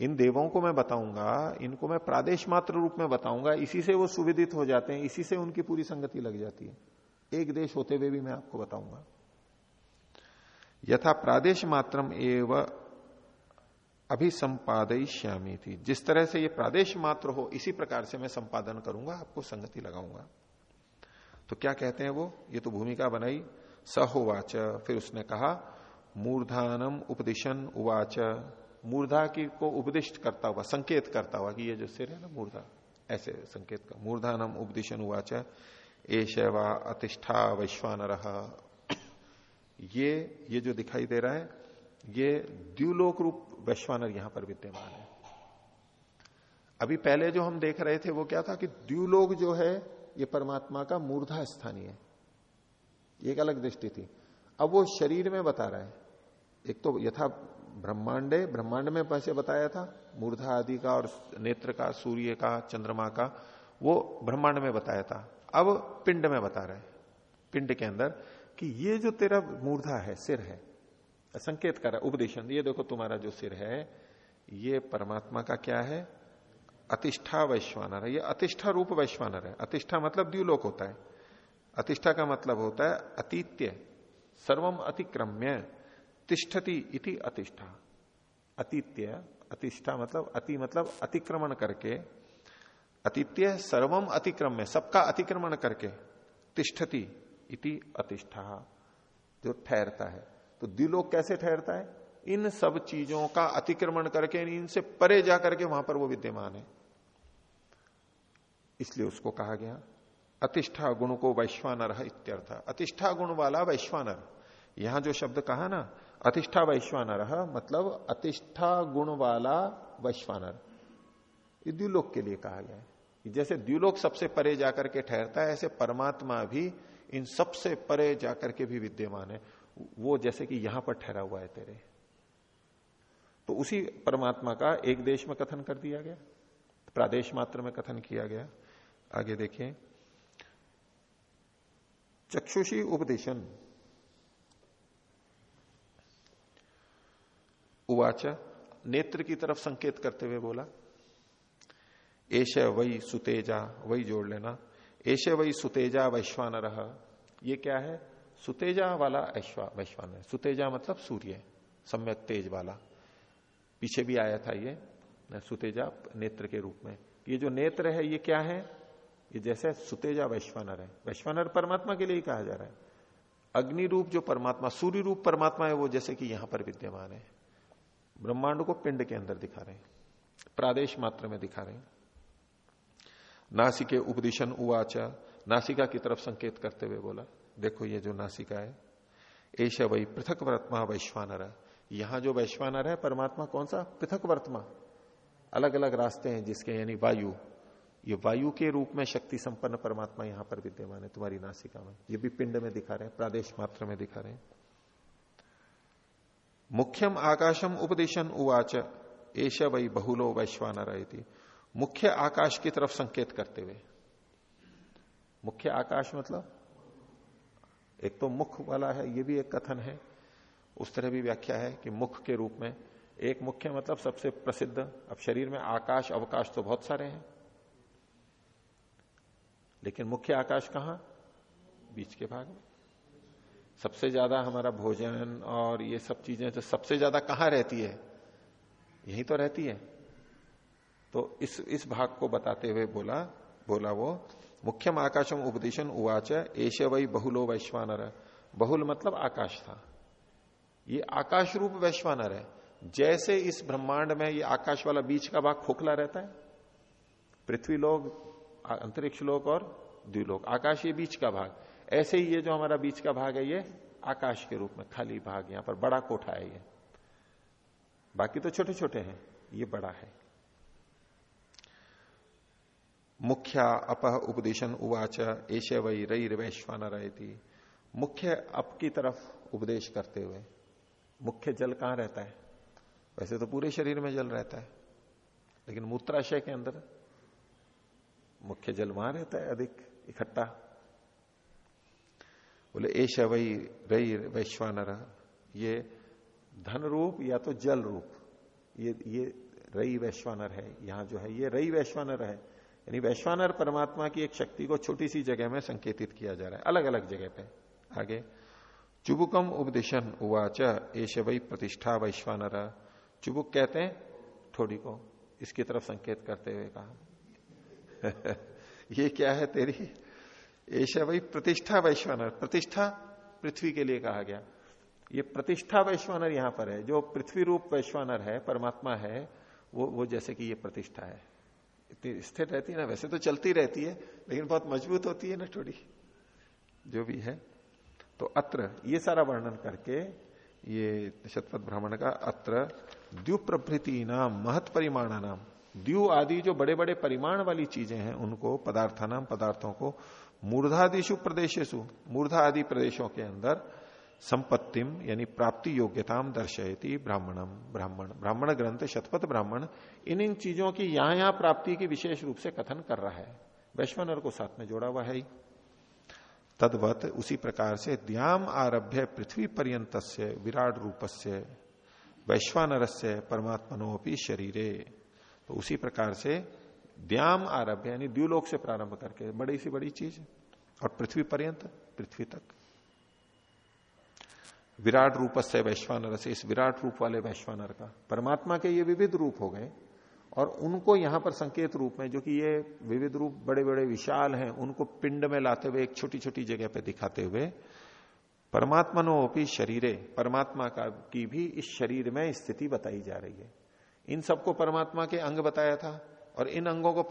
इन देवों को मैं बताऊँगा, इनको मैं प्रादेश मात्र रूप में बताऊँगा। इसी से वो सुविदित हो जाते हैं, इसी से उनकी पूरी संगति लग जाती है। एक देश होते हुए भी मैं आपको बताऊँगा। यथा प्रादेश मात्रम एवं अभिसंपादयिष्यामी थी जिस तरह से ये प्रादेश मात्र हो, इसी प्रकार से मैं संपादन करूँगा, आपको संगति लगाऊँगा। तो क्या कहते हैं वो? ये तो भूमिका बनाई। सहोवाच। फिर उसने कहा, मूर्धानम उपदिशन उवाच। मूर्धा की को उपदिष्ट करता हुआ, संकेत करता हुआ कि ये जो सिर है ना, मूर्धा, ऐसे संकेत का, मूर्धानम उपदिशन उवाच ए शैवा अतिष्ठा वैश्वान ये ये जो दिखाई दे रहा है, ये द्व्यूलोक रूप वैश्वानर यहाँ पर विद्यमान है। अभी पहले जो हम देख रहे थे, वो क्या था कि द्व्यूलोक जो है, ये परमात्मा का मूर्धा स्थानीय है। एक अलग दृष्टि थी। अब वो शरीर में बता रहा है। एक तो यथा ब्रह्मांडे ब्रह्मांड में पैसे बताया था, मूर्धा आदि का और नेत्र का, सूर्य का, चंद्रमा का, वो ब्रह्मांड में बताया था। अब पिंड में बता रहे पिंड के अंदर, कि ये जो तेरा मूर्धा है, सिर है, संकेत कर रहा उपदेशन, ये देखो तुम्हारा जो सिर है, ये परमात्मा का क्या है? अतिष्ठा वैश्वानर है। ये अतिष्ठा रूप वैश्वानर है। अतिष्ठा मतलब द्व्यूलोक होता है। अतिष्ठा का मतलब होता है अतीत्य, सर्वम अतिक्रम्य, तिष्ठति इति अतिष्ठा। अतिथ्य अतिष्ठा मतलब अति मतलब अतिक्रमण करके अतिथ्य सर्वम अतिक्रम्य, सबका अतिक्रमण करके, तिष्ठति इति अतिष्ठा, जो ठहरता है। तो दिलोक कैसे ठहरता है? इन सब चीज़ों का अतिक्रमण करके इनसे परे जाकर के वहाँ पर वो विद्यमान है। इसलिए उसको कहा गया अतिष्ठा गुण को वैश्वानर इत्यर्थ। अतिष्ठा गुण वाला वैश्वानर। यहाँ जो शब्द कहा ना, अतिष्ठा वैश्वानर मतलब अतिष्ठा गुण वाला वैश्वानर। ये द्व्यूलोक के लिए कहा गया है। जैसे द्व्यूलोक सबसे परे जाकर के ठहरता है, ऐसे परमात्मा भी इन सबसे परे जाकर के भी विद्यमान है। वो जैसे कि यहाँ पर ठहरा हुआ है तेरे। तो उसी परमात्मा का एक देश में कथन कर दिया गया। प्रादेश मात्र में कथन किया गया। आगे देखिए। चक्षुषी उपदेशन। उवाच, नेत्र की तरफ़ संकेत करते हुए बोला एश वही सुतेजा वही जोड़ लेना। एश वही सुतेजा वैश्वान रहा ये क्या है? सुतेजा वाला वैश्वान सुतेजा मतलब सूर्य, सम्यक तेज वाला। पीछे भी आया था ये सुतेजा, नेत्र के रूप में। ये जो नेत्र है, ये क्या है? ये जैसे सुतेजा वैश्वानर है। वैश्वानर परमात्मा के लिए ही कहा जा रहा है। अग्नि रूप जो परमात्मा, सूर्य रूप परमात्मा है, वो जैसे कि यहाँ पर विद्यमान है। ब्रह्मांड को पिंड के अंदर दिखा रहे हैं। प्रादेश मात्र में दिखा रहे हैं। नासिके उपदिशन उवाच। नासिका की तरफ़ संकेत करते हुए बोला, देखो ये जो नासिका है ऐश वही पृथक वर्तमा वैश्वानर यहाँ जो वैश्वानर है, परमात्मा कौन सा? पृथक वर्तमा। अलग अलग रास्ते हैं जिसके, यानी वायु। ये वायु के रूप में शक्ति संपन्न परमात्मा यहाँ पर विद्यमान है, तुम्हारी नासिका में। ये भी पिंड में दिखा रहे हैं, प्रादेश मात्र में दिखा रहे मुख्यम आकाशम उपदेशन उवाच एश वही बहुलो वैश्वानर मुख्य आकाश की तरफ़ संकेत करते हुए। मुख्य आकाश मतलब? एक तो मुख वाला है, ये भी एक कथन है। उस तरह भी व्याख्या है कि मुख के रूप में एक मुख्य मतलब सबसे प्रसिद्ध। अब शरीर में आकाश, अवकाश तो बहुत सारे हैं। लेकिन मुख्य आकाश कहाँ? बीच के भाग में। सबसे ज़्यादा हमारा भोजन और ये सब चीज़ें तो सबसे ज़्यादा कहाँ रहती है? यही तो रहती है। तो इस इस भाग को बताते हुए बोला बोला वो, मुख्यम आकाशम उपदेशन उवाच एश वही बहुलो वैश्वानर। बहुल मतलब आकाश था। ये आकाश रूप वैश्वानर है। जैसे इस ब्रह्मांड में ये आकाश वाला बीच का भाग खोखला रहता है। पृथ्वी लोग अंतरिक्ष लोक और द्विलोक, आकाश ये बीच का भाग। ऐसे ही ये जो हमारा बीच का भाग है, ये आकाश के रूप में खाली भाग यहाँ पर, बड़ा कोठा है ये। बाकी तो छोटे छोटे हैं, ये बड़ा है। मुख्या अपह उपदेशन उवाच ऐश वही रई वैश्वान रहती मुख्य अप की तरफ़ उपदेश करते हुए, मुख्य जल कहाँ रहता है? वैसे तो पूरे शरीर में जल रहता है, लेकिन मूत्राशय के अंदर मुख्य जल वहाँ रहता है, अधिक इकट्ठा। बोले एश वही रई वैश्वानर। ये धन रूप या तो जल रूप। ये ये रई वैश्वानर है, यहाँ जो है, ये रई वैश्वानर है। यानी वैश्वानर परमात्मा की एक शक्ति को छोटी सी जगह में संकेतित किया जा रहा है। अलग अलग जगह पे। आगे, चुबुकम उपदेशन उवाच एश वही प्रतिष्ठा वैश्वानर। चुबुक कहते हैं थोड़ी को, इसकी तरफ़ संकेत करते हुए कहा। ये क्या है तेरी? ऐसा वही प्रतिष्ठा वैश्वानर। प्रतिष्ठा पृथ्वी के लिए कहा गया। ये प्रतिष्ठा वैश्वानर यहाँ पर है। जो पृथ्वी रूप वैश्वानर है, परमात्मा है, वो वो जैसे कि ये प्रतिष्ठा है। इतनी स्थिर रहती है ना? वैसे तो चलती रहती है, लेकिन बहुत मज़बूत होती है ना थोड़ी? जो भी है। तो अत्र, ये सारा वर्णन करके, ये शतपथ ब्राह्मण का अत्र द्व्युप्रभृति नाम महत परिमाण नाम द्यू आदि जो बड़े बड़े परिमाण वाली चीज़ें हैं, उनको पदार्थानाम पदार्थों को मूर्धादिशु प्रदेशेशु मूर्धा आदि प्रदेशों के अंदर संपत्तिम यानी प्राप्ति योग्यताम दर्शयती ब्राह्मणम ब्राह्मण ब्राह्मण ग्रंथ, शतपथ ब्राह्मण, इन इन चीज़ों की यहाँ यहाँ प्राप्ति की विशेष रूप से कथन कर रहा है। वैश्वनर को साथ में जोड़ा हुआ है। ही तदवत उसी प्रकार से द्याम आरभ्य पृथ्वी पर्यंत विराट रूप से वैश्वानर से परमात्मनोपी शरीरे। तो उसी प्रकार से द्याम आरभ यानी द्व्यूलोक से प्रारंभ करके, बड़ी सी बड़ी चीज़, और पृथ्वी पर्यंत, पृथ्वी तक। विराट रूप से वैश्वानर से, इस विराट रूप वाले वैश्वानर का। परमात्मा के ये विविध रूप हो गए, और उनको यहाँ पर संकेत रूप में, जो कि ये विविध रूप बड़े बड़े विशाल हैं, उनको पिंड में लाते हुए, एक छोटी छोटी जगह पर दिखाते हुए परमात्मा परमात्मनोपी शरीरे, परमात्मा का, की भी इस शरीर में स्थिति बताई जा रही है। इन सबको परमात्मा के अंग बताया था और इन अंगों को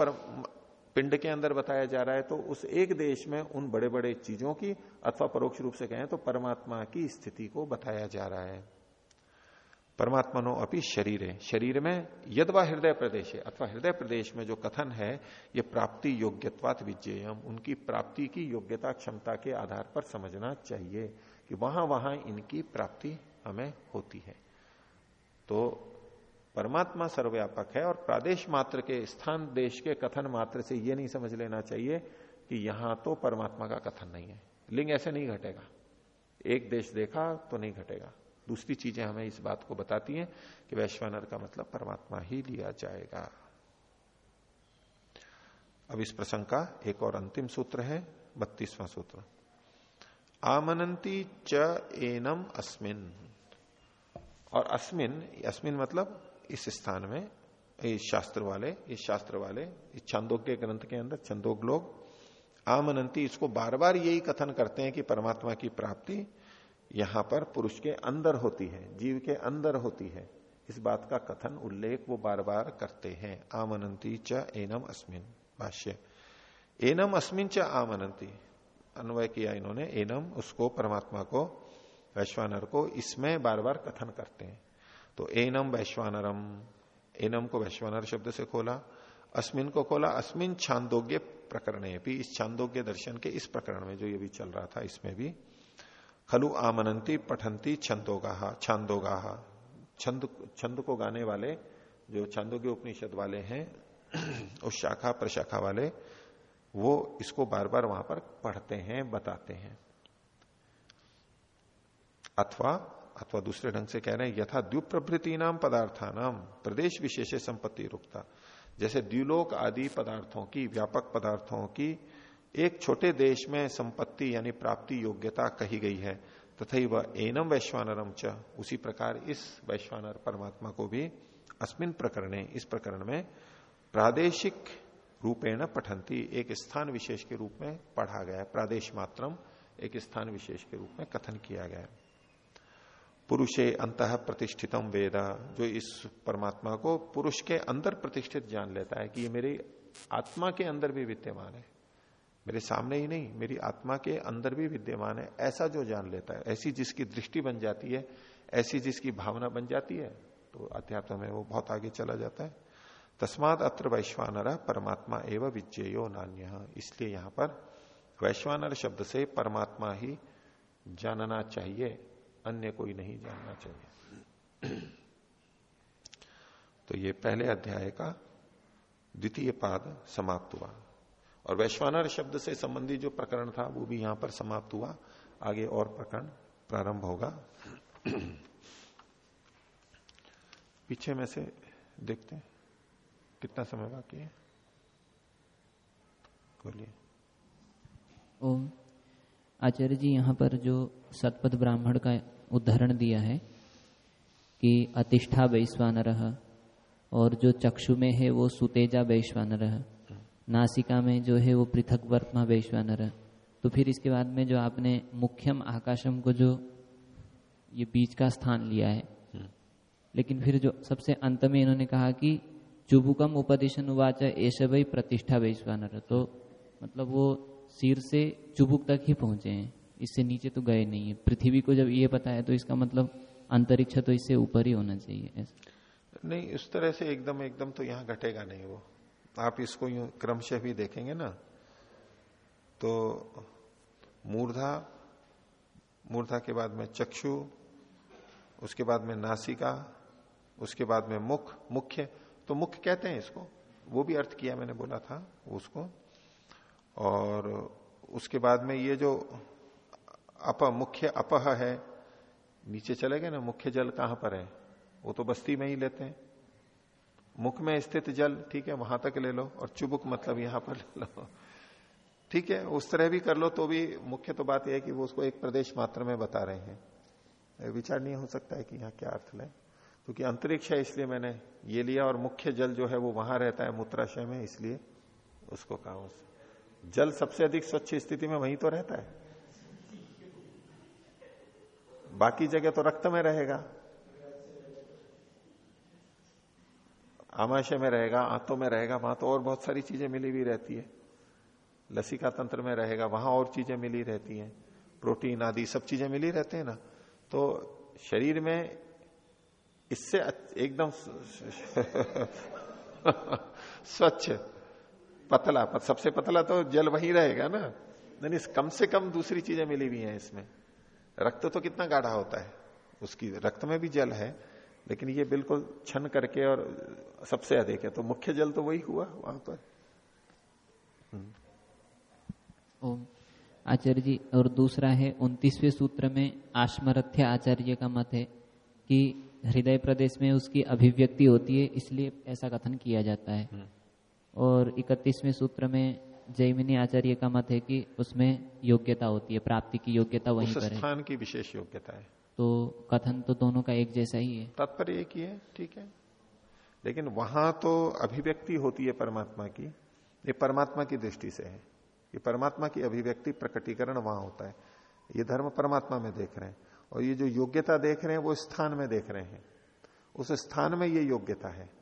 पिंड के अंदर बताया जा रहा है तो उस एक देश में उन बड़े बड़े चीज़ों की अथवा परोक्ष रूप से कहें तो परमात्मा की स्थिति को बताया जा रहा है। परमात्मनो अपनी शरीर। है शरीर में यदवा हृदय प्रदेश है अथवा हृदय प्रदेश में जो कथन है, ये प्राप्ति योग्यत्वात विजयम उनकी प्राप्ति की योग्यता, क्षमता के आधार पर समझना चाहिए कि वहाँ वहाँ इनकी प्राप्ति हमें होती है। तो परमात्मा सर्वव्यापक है और प्रादेश मात्र के स्थान देश के कथन मात्र से यह नहीं समझ लेना चाहिए कि यहाँ तो परमात्मा का कथन नहीं है। लिंग ऐसे नहीं घटेगा। एक देश देखा तो नहीं घटेगा। दूसरी चीज़ें हमें इस बात को बताती हैं कि वैश्वानर का मतलब परमात्मा ही लिया जाएगा। अब इस प्रसंग का एक और अंतिम सूत्र है, बत्तीसवां सूत्र। आमनंती च एनम अस्मिन। और अस्मिन अस्मिन मतलब इस स्थान में इस शास्त्र वाले इस शास्त्र वाले इस छंदोग्य ग्रंथ के अंदर, छंदोग लोग, आमनंती इसको बार बार यही कथन करते हैं कि परमात्मा की प्राप्ति यहाँ पर पुरुष के अंदर होती है, जीव के अंदर होती है। इस बात का कथन, उल्लेख वो बार बार करते हैं। आम आमनंती च एनम अस्मिन, भाष्य। एनम अस्मिन च आमनंती। अन्वय किया इन्होंने, एनम उसको, परमात्मा को, वैश्वानर को, इसमें बार बार कथन करते हैं। तो एनम वैश्वानरम। एनम को वैश्वानर शब्द से खोला, अस्मिन को खोला, अस्मिन छांदोग्य प्रकरण भी, इस छांदोग्य दर्शन के इस प्रकरण में जो ये भी चल रहा था, इसमें भी। खलु आमनंती पठंती छंदोगा, छांदोगा। छंद छंद को गाने वाले, जो छांदोग्य उपनिषद वाले हैं, उस शाखा, प्रशाखा वाले, वो इसको बार बार वहाँ पर पढ़ते हैं, बताते हैं। अथवा अथवा दूसरे ढंग से कह रहे हैं, यथा द्वीप प्रभृति नाम पदार्था नाम प्रदेश विशेष संपत्ति रुकता। जैसे द्व्यूलोक आदि पदार्थों की, व्यापक पदार्थों की, एक छोटे देश में संपत्ति यानी प्राप्ति योग्यता कही गई है तथा वह एनम वैश्वानरम च, उसी प्रकार इस वैश्वानर परमात्मा को भी अस्मिन प्रकरण, इस प्रकरण में प्रादेशिक रूपेण पठंती एक स्थान विशेष के रूप में पढ़ा गया है, प्रादेश मात्रम एक स्थान विशेष के रूप में कथन किया गया है। पुरुषे अंत प्रतिष्ठितम वेद, जो इस परमात्मा को पुरुष के अंदर प्रतिष्ठित जान लेता है कि ये मेरी आत्मा के अंदर भी विद्यमान है। मेरे सामने ही नहीं, मेरी आत्मा के अंदर भी विद्यमान है। ऐसा जो जान लेता है, ऐसी जिसकी दृष्टि बन जाती है, ऐसी जिसकी भावना बन जाती है तो अध्यात्म में वो बहुत आगे चला जाता है। तस्माद अत्र वैश्वानर परमात्मा एवं विजयो नान्य। इसलिए यहाँ पर वैश्वानर शब्द से परमात्मा ही जानना चाहिए। अन्य कोई नहीं जानना चाहिए। तो ये पहले अध्याय का द्वितीय पाद समाप्त हुआ। और वैश्वानर शब्द से संबंधित जो प्रकरण था, वो भी यहाँ पर समाप्त हुआ। आगे और प्रकरण प्रारंभ होगा। पीछे में से देखते हैं। कितना समय बाकी है? बोलिए। ओम। आचार्य जी यहाँ पर जो सतपथ ब्राह्मण का उदाहरण दिया है कि अतिष्ठा वैश्वानर और जो चक्षु में है वो सुतेजा वैश्वानर, नासिका में जो है वो पृथक वर्तमा वैश्वानर। तो फिर इसके बाद में जो आपने मुख्यम आकाशम को जो ये बीच का स्थान लिया है, लेकिन फिर जो सबसे अंत में इन्होंने कहा कि चुबुकम उपदेशन उवाच ऐसे भाई प्रतिष्ठा वैश्वानर। तो मतलब वो सिर से चुबुक तक ही पहुँचे हैं। इससे नीचे तो गए नहीं है। पृथ्वी को जब ये पता है तो इसका मतलब अंतरिक्ष तो इससे ऊपर ही होना चाहिए नहीं उस तरह से एकदम एकदम तो यहाँ घटेगा नहीं वो। आप इसको क्रमशः भी देखेंगे ना तो मूर्धा मूर्धा के बाद में चक्षु, उसके बाद में नासिका, उसके बाद में मुख, मुख्य तो मुख्य कहते हैं इसको। वो भी अर्थ किया मैंने बोला था, उसको। और उसके बाद में ये जो अप, मुख्य अपह है, नीचे चले गए ना, मुख्य जल कहाँ पर है? वो तो बस्ती में ही लेते हैं। मुख में स्थित जल, ठीक है, वहाँ तक ले लो, और चुबुक मतलब यहाँ पर ले लो। ठीक है, उस तरह भी कर लो तो भी मुख्य तो बात यह है कि वो उसको एक प्रदेश मात्र में बता रहे हैं। विचार नहीं हो सकता है कि यहाँ क्या अर्थ लें। क्योंकि अंतरिक्ष है, इसलिए मैंने ये लिया, और मुख्य जल जो है वो वहाँ रहता है मूत्राशय में, इसलिए उसको कहा जल सबसे अधिक स्वच्छ स्थिति में वहीं तो रहता है। बाकी जगह तो रक्त में रहेगा। आमाशय में रहेगा, आंतों में रहेगा, वहाँ तो और बहुत सारी चीज़ें मिली हुई रहती है। लसिका तंत्र में रहेगा, वहाँ और चीज़ें मिली रहती हैं। प्रोटीन आदि सब चीज़ें मिली रहते हैं ना। तो शरीर में इससे एकदम स्वच्छ पतला सबसे पतला तो जल वही रहेगा ना। नहीं कम से कम दूसरी चीज़ें मिली हुई हैं इसमें। रक्त तो कितना गाढ़ा होता है उसकी रक्त में भी जल है लेकिन ये बिल्कुल छन करके और सबसे अधिक है। तो मुख्य जल तो वही हुआ वहाँ पर। ओम। आचार्य जी और दूसरा है उन्तीसवें सूत्र में आश्मरथ्य आचार्य का मत है कि हृदय प्रदेश में उसकी अभिव्यक्ति होती है इसलिए ऐसा कथन किया जाता है। हम्म। और इकतीसवें सूत्र में जयमिनी आचार्य का मत है कि उसमें योग्यता होती है प्राप्ति की योग्यता वहीं पर है। स्थान की विशेष योग्यता है। तो कथन तो दोनों का एक जैसा ही है। तात्पर्य एक ही है ठीक है। लेकिन वहाँ तो अभिव्यक्ति होती है परमात्मा की। ये परमात्मा की दृष्टि से है। ये परमात्मा की अभिव्यक्ति प्रकटीकरण वहाँ होता है। ये धर्म परमात्मा में देख रहे हैं। और ये जो योग्यता देख रहे हैं वो स्थान में देख रहे हैं। उस स्थान में ये योग्यता है।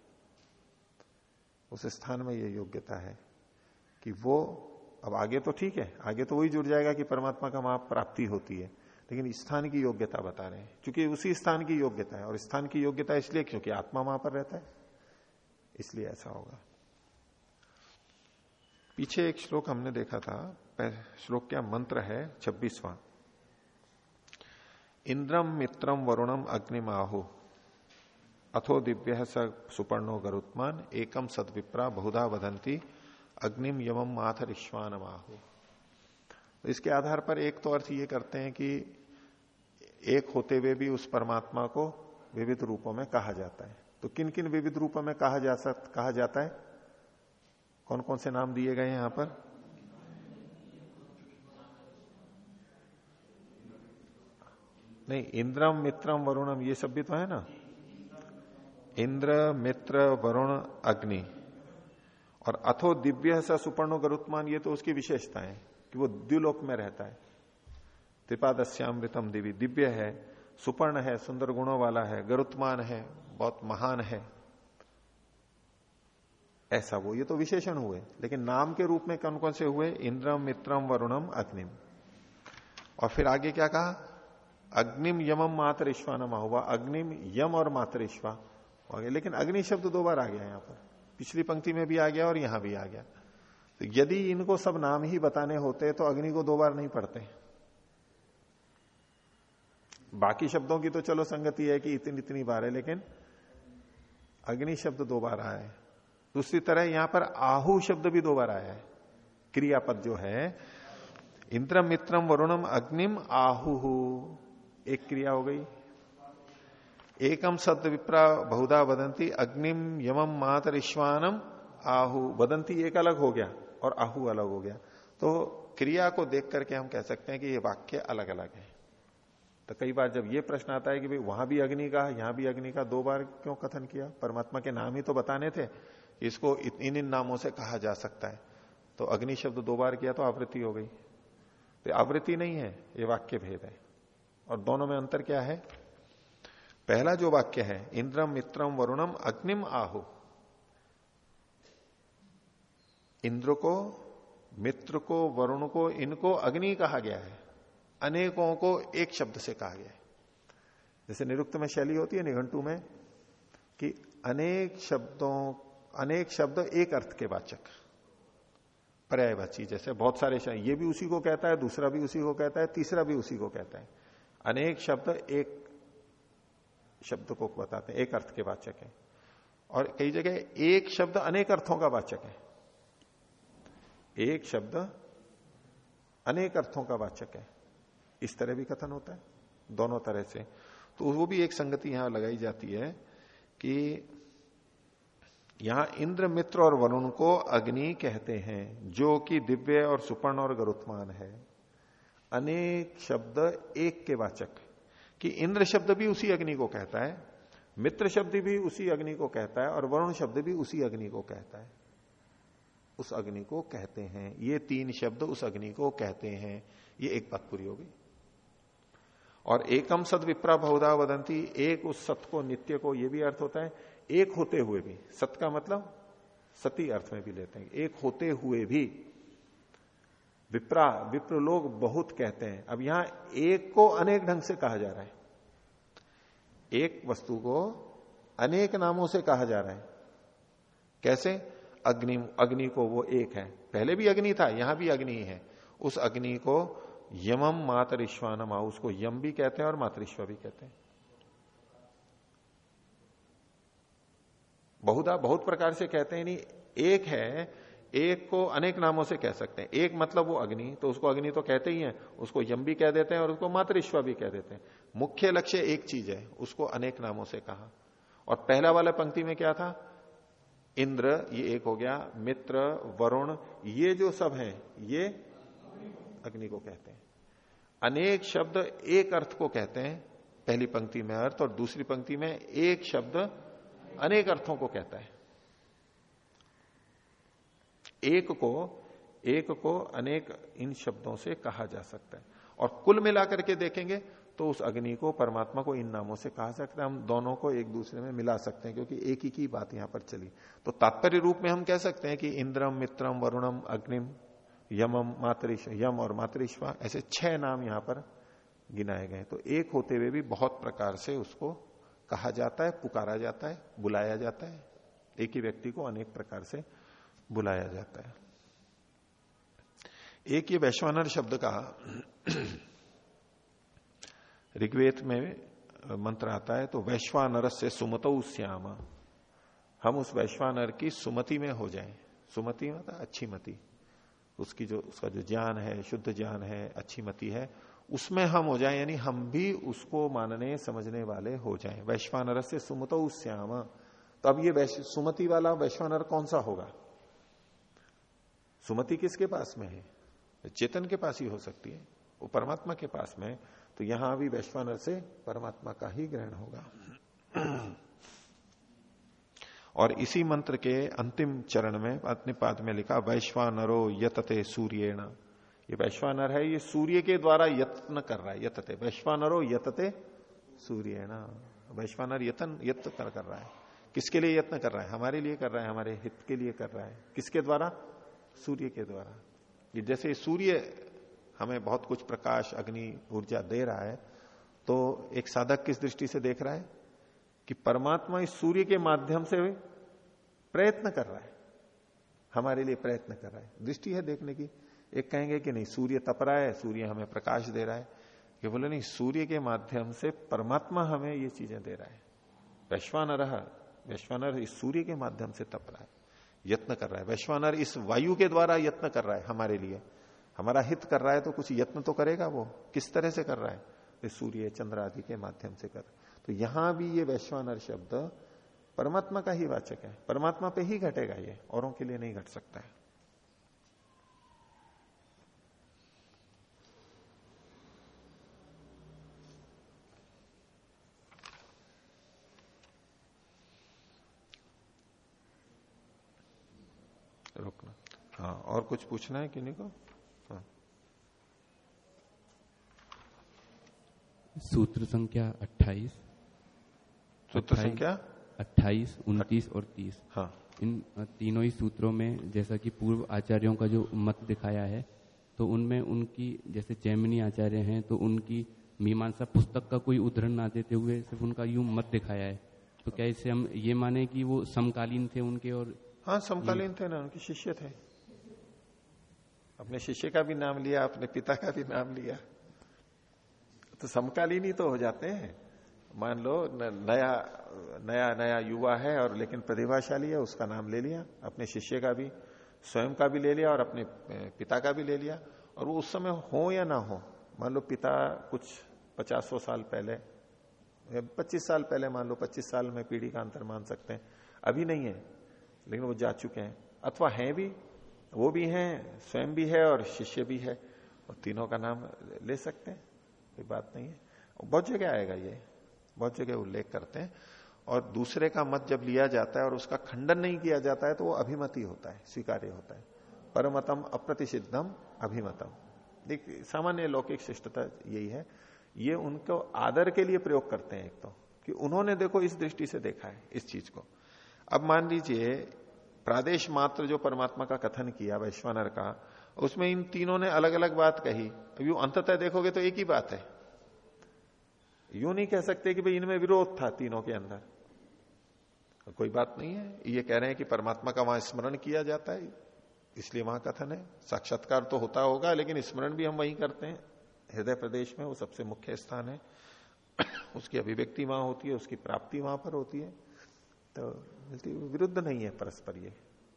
उस स्थान में ये योग्यता है कि वो, अब आगे तो ठीक है, आगे तो वही जुड़ जाएगा कि परमात्मा का वहाँ प्राप्ति होती है, लेकिन स्थान की योग्यता बता रहे हैं। क्योंकि उसी स्थान की योग्यता है, और स्थान की योग्यता इसलिए क्योंकि आत्मा वहाँ पर रहता है, इसलिए ऐसा होगा। पीछे एक श्लोक हमने देखा था श्लोक क्या मंत्र है, छब्बीसवां। इंद्रम मित्रम वरुणम अग्निमाहु। अथो दिव्य स सुपर्णो गरुत्मान एकम सदविप्रा बहुधा वदंती अग्निम यमम माथ ऋश्वान माहु इसके आधार पर एक तो अर्थ ये करते हैं कि एक होते हुए भी उस परमात्मा को विविध रूपों में कहा जाता है। तो किन किन विविध रूपों में कहा जा सक, कहा जाता है? कौन कौन से नाम दिए गए यहाँ पर? नहीं, इंद्रम, मित्रम, वरुणम, ये सब भी तो है ना? इंद्र, मित्र, वरुण, अग्नि। और अथो दिव्य स सुपर्णो गरुत्मान, ये तो उसकी विशेषता है कि वो द्व्युलोक में रहता है। त्रिपादस्यामृतम देवी दिव्य है, सुपर्ण है, सुंदर गुणों वाला है, गरुत्मान है, बहुत महान है। ऐसा वो, ये तो विशेषण हुए, लेकिन नाम के रूप में कौन कौन से हुए? इंद्रम, मित्रम, वरुणम, अग्निम। और फिर आगे क्या कहा? अग्निम यमम मात्र ईश्वानम हुआ। अग्निम यम और मात्र ईश्वा लेकिन अग्नि शब्द दो बार आ गया यहाँ पर। पिछली पंक्ति में भी आ गया और यहाँ भी आ गया। तो यदि इनको सब नाम ही बताने होते तो अग्नि को दो बार नहीं पढ़ते। बाकी शब्दों की तो चलो संगति है कि इतनी इतनी बार है, लेकिन अग्नि शब्द दो बार आया है। दूसरी तरह यहाँ पर आहु शब्द भी दो बार आया है। क्रियापद जो है इंद्रम मित्रम वरुणम अग्निम आहु एक क्रिया हो गई। एकम सत्य विप्रा बहुधा वदंती अग्निम यमम मातर ईश्वानम आहु वदंती एक अलग हो गया और आहु अलग हो गया। तो क्रिया को देख करके हम कह सकते हैं कि ये वाक्य अलग अलग है। तो कई बार जब ये प्रश्न आता है कि भाई, वहाँ भी अग्नि का यहाँ भी अग्नि का, दो बार क्यों कथन किया? परमात्मा के नाम ही तो बताने थे। इसको इन इन नामों से कहा जा सकता है। तो अग्नि शब्द दो बार किया तो आवृत्ति हो गई। तो आवृत्ति नहीं है, ये वाक्य भेद है। और दोनों में अंतर क्या है? पहला जो वाक्य है, इंद्रम, मित्रम, वरुणम, अग्निम, आहु। इंद्र को, मित्र को, वरुण को इनको अग्नि कहा गया है। अनेकों को एक शब्द से कहा गया है। जैसे निरुक्त में शैली होती है, निघंटू में, कि अनेक शब्दों, अनेक शब्द एक अर्थ के वाचक, पर्यायवाची, जैसे बहुत सारे शब्द, ये भी उसी को कहता है, दूसरा भी उसी को कहता है, तीसरा भी उसी को कहता है। अनेक शब्द एक शब्द को बताते हैं, एक अर्थ के वाचक है। और कई जगह एक शब्द अनेक अर्थों का वाचक है। एक शब्द अनेक अर्थों का वाचक है। इस तरह भी कथन होता है, दोनों तरह से। तो वो भी एक संगति यहाँ लगाई जाती है कि यहाँ इंद्र मित्र और वरुण को अग्नि कहते हैं, जो कि दिव्य और सुपर्ण और गरुत्मान है। अनेक शब्द एक के वाचक कि इंद्र शब्द भी उसी अग्नि को कहता है, मित्र शब्द भी उसी अग्नि को कहता है और वरुण शब्द भी उसी अग्नि को कहता है। उस अग्नि को कहते हैं। ये तीन शब्द उस अग्नि को कहते हैं। ये एक बात पूरी होगी और एकम सद विप्रा बहुधा वदंती, एक उस सत को, नित्य को यह भी अर्थ होता है। एक होते हुए भी। सत का मतलब सती अर्थ में भी लेते हैं। एक होते हुए भी विप्रा, विप्र लोग बहुत कहते हैं। अब यहाँ एक को अनेक ढंग से कहा जा रहा है। एक वस्तु को अनेक नामों से कहा जा रहा है। कैसे? अग्नि अग्नि को वो एक है। पहले भी अग्नि था, यहाँ भी अग्नि है। उस अग्नि को यमम मातरिश्वानम उसको यम भी कहते हैं और मातरिश्वा भी कहते हैं। बहुधा, बहुत प्रकार से कहते हैं, नहीं, एक है एक को अनेक नामों से कह सकते हैं। एक मतलब वो अग्नि तो उसको अग्नि तो कहते ही हैं, उसको यम भी कह देते हैं और उसको मातृश्वा भी कह देते हैं। मुख्य लक्ष्य एक चीज़ है, उसको अनेक नामों से कहा। और पहला वाला पंक्ति में क्या था? इंद्र, ये एक हो गया, मित्र, वरुण, ये जो सब हैं, ये अग्नि को कहते हैं। अनेक शब्द एक अर्थ को कहते हैं, पहली पंक्ति में अर्थ और दूसरी पंक्ति में एक शब्द अनेक अर्थों को कहता है। एक को एक को अनेक इन शब्दों से कहा जा सकता है। और कुल मिलाकर के देखेंगे तो उस अग्नि को परमात्मा को इन नामों से कहा सकता है। हम दोनों को एक दूसरे में मिला सकते हैं, क्योंकि एक ही की बात यहाँ पर चली। तो तात्पर्य रूप में हम कह सकते हैं कि इंद्रम, मित्रम, वरुणम, अग्निम, यमम, मातृश, यम और मातृश्वा, ऐसे छह नाम यहाँ पर गिनाए गए तो एक होते हुए भी बहुत प्रकार से उसको कहा जाता है, पुकारा जाता है, बुलाया जाता है। एक ही व्यक्ति को अनेक प्रकार से बुलाया जाता है। एक ये वैश्वानर शब्द का ऋग्वेद में मंत्र आता है तो वैश्वानर से सुमत श्याम। हम उस वैश्वानर की सुमति में हो जाएँ। सुमति मतलब अच्छी मति। उसकी जो, उसका जो ज्ञान है, शुद्ध ज्ञान है, अच्छी मति है, उसमें हम हो जाएँ, यानी हम भी उसको मानने, समझने वाले हो जाएँ। वैश्वानर से सुमत श्याम। तो अब ये सुमति वाला वैश्वानर कौन सा होगा? सुमति किसके पास में है? चेतन के पास ही हो सकती है। वो परमात्मा के पास में तो यहाँ भी वैश्वानर से परमात्मा का ही ग्रहण होगा। और इसी मंत्र के अंतिम चरण में अपने पाद में लिखा वैश्वानरो यतते सूर्येण। ये वैश्वानर है ये सूर्य के द्वारा यत्न कर रहा है यतते। वैश्वानरो यतते सूर्येण। वैश्वानर यतन यत्न कर, कर रहा है। किसके लिए यत्न कर रहा है? हमारे लिए कर रहा है हमारे हित के लिए कर रहा है। किसके द्वारा? सूर्य के द्वारा। जैसे सूर्य हमें बहुत कुछ प्रकाश, अग्नि, ऊर्जा दे रहा है तो एक साधक किस दृष्टि से देख रहा है? कि परमात्मा इस सूर्य के माध्यम से प्रयत्न कर रहा है। हमारे लिए प्रयत्न कर रहा है। दृष्टि है देखने की। एक कहेंगे कि नहीं, सूर्य तप रहा है, सूर्य हमें प्रकाश दे रहा है। ये बोले, नहीं, सूर्य के माध्यम से परमात्मा हमें ये चीज़ें दे रहा है। वैश्वानर वैश्वानर इस सूर्य के माध्यम से तप रहा है। यत्न कर रहा है। वैश्वानर इस वायु के द्वारा यत्न कर रहा है हमारे लिए। हमारा हित कर रहा है तो कुछ यत्न तो करेगा वो? किस तरह से कर रहा है? सूर्य चंद्र आदि के माध्यम से कर। तो यहाँ भी ये वैश्वानर शब्द परमात्मा का ही वाचक है। परमात्मा पे ही घटेगा ये। औरों के लिए नहीं घट सकता है रोकना हाँ और कुछ पूछना है किन्हीं को? हाँ। सूत्र संख्या 28 सूत्र संख्या? 28 उनतीस और 30 हाँ। इन तीनों ही सूत्रों में जैसा कि पूर्व आचार्यों का जो मत दिखाया है तो उनमें उनकी जैसे जैमिनी आचार्य हैं तो उनकी मीमांसा पुस्तक का कोई उदाहरण ना देते हुए सिर्फ़ उनका यूँ मत दिखाया है। तो क्या इससे हम ये माने कि वो समकालीन थे उनके और हाँ समकालीन थे ना उनके शिष्य थे। अपने शिष्य का भी नाम लिया, अपने पिता का भी नाम लिया। तो समकालीन ही तो हो जाते हैं। मान लो नया नया नया युवा है और लेकिन प्रतिभाशाली है, उसका नाम ले लिया, अपने शिष्य का भी, स्वयं का भी ले लिया और अपने पिता का भी ले लिया। और वो उस समय हो या ना हो, मान लो पिता कुछ पचास सौ साल पहले पच्चीस साल पहले, मान लो पच्चीस साल में पीढ़ी का अंतर मान सकते हैं। अभी नहीं है, लेकिन वो जा चुके हैं। अथवा हैं भी वो भी हैं, स्वयं भी है और शिष्य भी है। और तीनों का नाम ले सकते हैं, कोई बात नहीं है। बहुत जगह आएगा ये, बहुत जगह उल्लेख करते हैं। और दूसरे का मत जब लिया जाता है और उसका खंडन नहीं किया जाता है तो वो अभिमति होता है, स्वीकार्य होता है। परमतम अप्रतिषिद्धम अभिमतम। देख, सामान्य लौकिक शिष्टता यही है। ये उनको आदर के लिए प्रयोग करते हैं एक तो कि उन्होंने देखो इस दृष्टि से देखा है, इस चीज़ को। अब मान लीजिए प्रादेश मात्र जो परमात्मा का कथन किया, वैश्वानर का, उसमें इन तीनों ने अलग अलग बात कही। अब यू अंततः देखोगे तो एक ही बात है। यू नहीं कह सकते कि भाई इनमें विरोध था तीनों के अंदर। कोई बात नहीं है। ये कह रहे हैं कि परमात्मा का वहाँ स्मरण किया जाता है। इसलिए वहाँ कथन है। साक्षात्कार तो होता होगा, लेकिन स्मरण भी हम वहीं करते हैं। हृदय प्रदेश में वो सबसे मुख्य स्थान है। उसकी अभिव्यक्ति वहाँ होती है, उसकी प्राप्ति वहाँ पर होती है। तो विरुद्ध नहीं है परस्पर ये।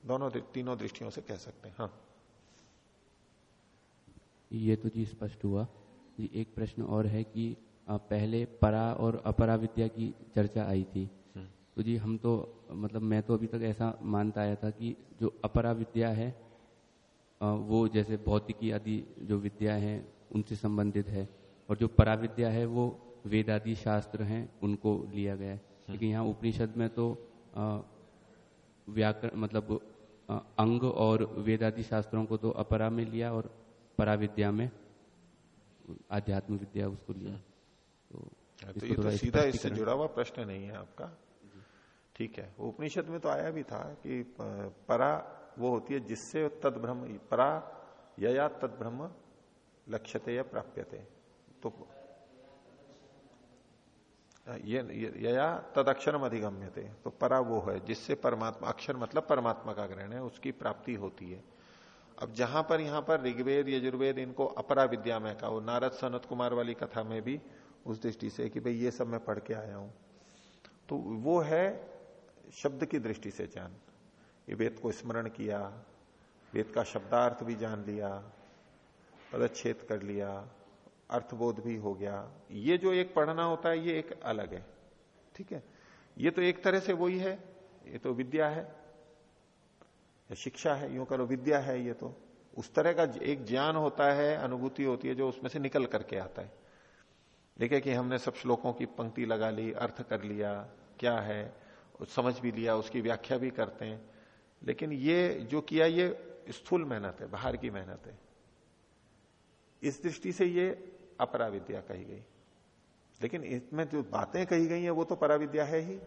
दोनों तीनों दृष्टियों से कह सकते हैं। हाँ। ये तो जी स्पष्ट हुआ। जी एक प्रश्न और है कि पहले परा और अपरा विद्या की चर्चा आई थी। हम्म। तो जी हम तो मतलब मैं तो अभी तक ऐसा मानता आया था कि जो अपरा विद्या है वो जैसे भौतिकी आदि जो विद्या है उनसे संबंधित है। और जो परा विद्या है वो वेदादि शास्त्र हैं उनको लिया गया है। हम्म। लेकिन यहाँ उपनिषद में तो व्याकरण मतलब अंग और वेदादि शास्त्रों को तो अपरा में लिया और परा विद्या में आध्यात्म विद्या उसको लिया। तो, हाँ, तो ये तो सीधा इससे जुड़ा हुआ प्रश्न नहीं है आपका। ठीक है। उपनिषद में तो आया भी था कि परा वो होती है जिससे तद ब्रह्म परा या तद ब्रह्म लक्ष्यते या प्राप्यते। तो ये, या तद अक्षरम अधिगम्य थे तो परा वो है, जिससे परमात्मा, अक्षर मतलब परमात्मा का ग्रहण है, उसकी प्राप्ति होती है। अब जहाँ पर यहाँ पर ऋग्वेद, यजुर्वेद, इनको अपरा विद्या में कहा नारद सनत कुमार वाली कथा में भी उस दृष्टि से कि भाई ये सब मैं पढ़ के आया हूँ। तो वो है शब्द की दृष्टि से जान ये वेद को स्मरण किया, वेद का शब्दार्थ भी जान लिया, पदच्छेद कर लिया अर्थबोध भी हो गया। ये जो एक पढ़ना होता है, ये एक अलग है। ठीक है? ये तो एक तरह से वही है, ये तो विद्या है। शिक्षा है, यूँ करो विद्या है ये तो। उस तरह का एक ज्ञान होता है, अनुभूति होती है, जो उसमें से निकल करके आता है। देखे कि हमने सब श्लोकों की पंक्ति लगा ली, अर्थ कर लिया, क्या है, समझ भी लिया, उसकी व्याख्या भी करते हैं। लेकिन ये जो किया, ये स्थूल मेहनत है, बाहर की मेहनत है। इस दृष्टि से ये अपरा विद्या कही गई। लेकिन इसमें जो बातें कही गई है, वो तो पराविद्या है ही।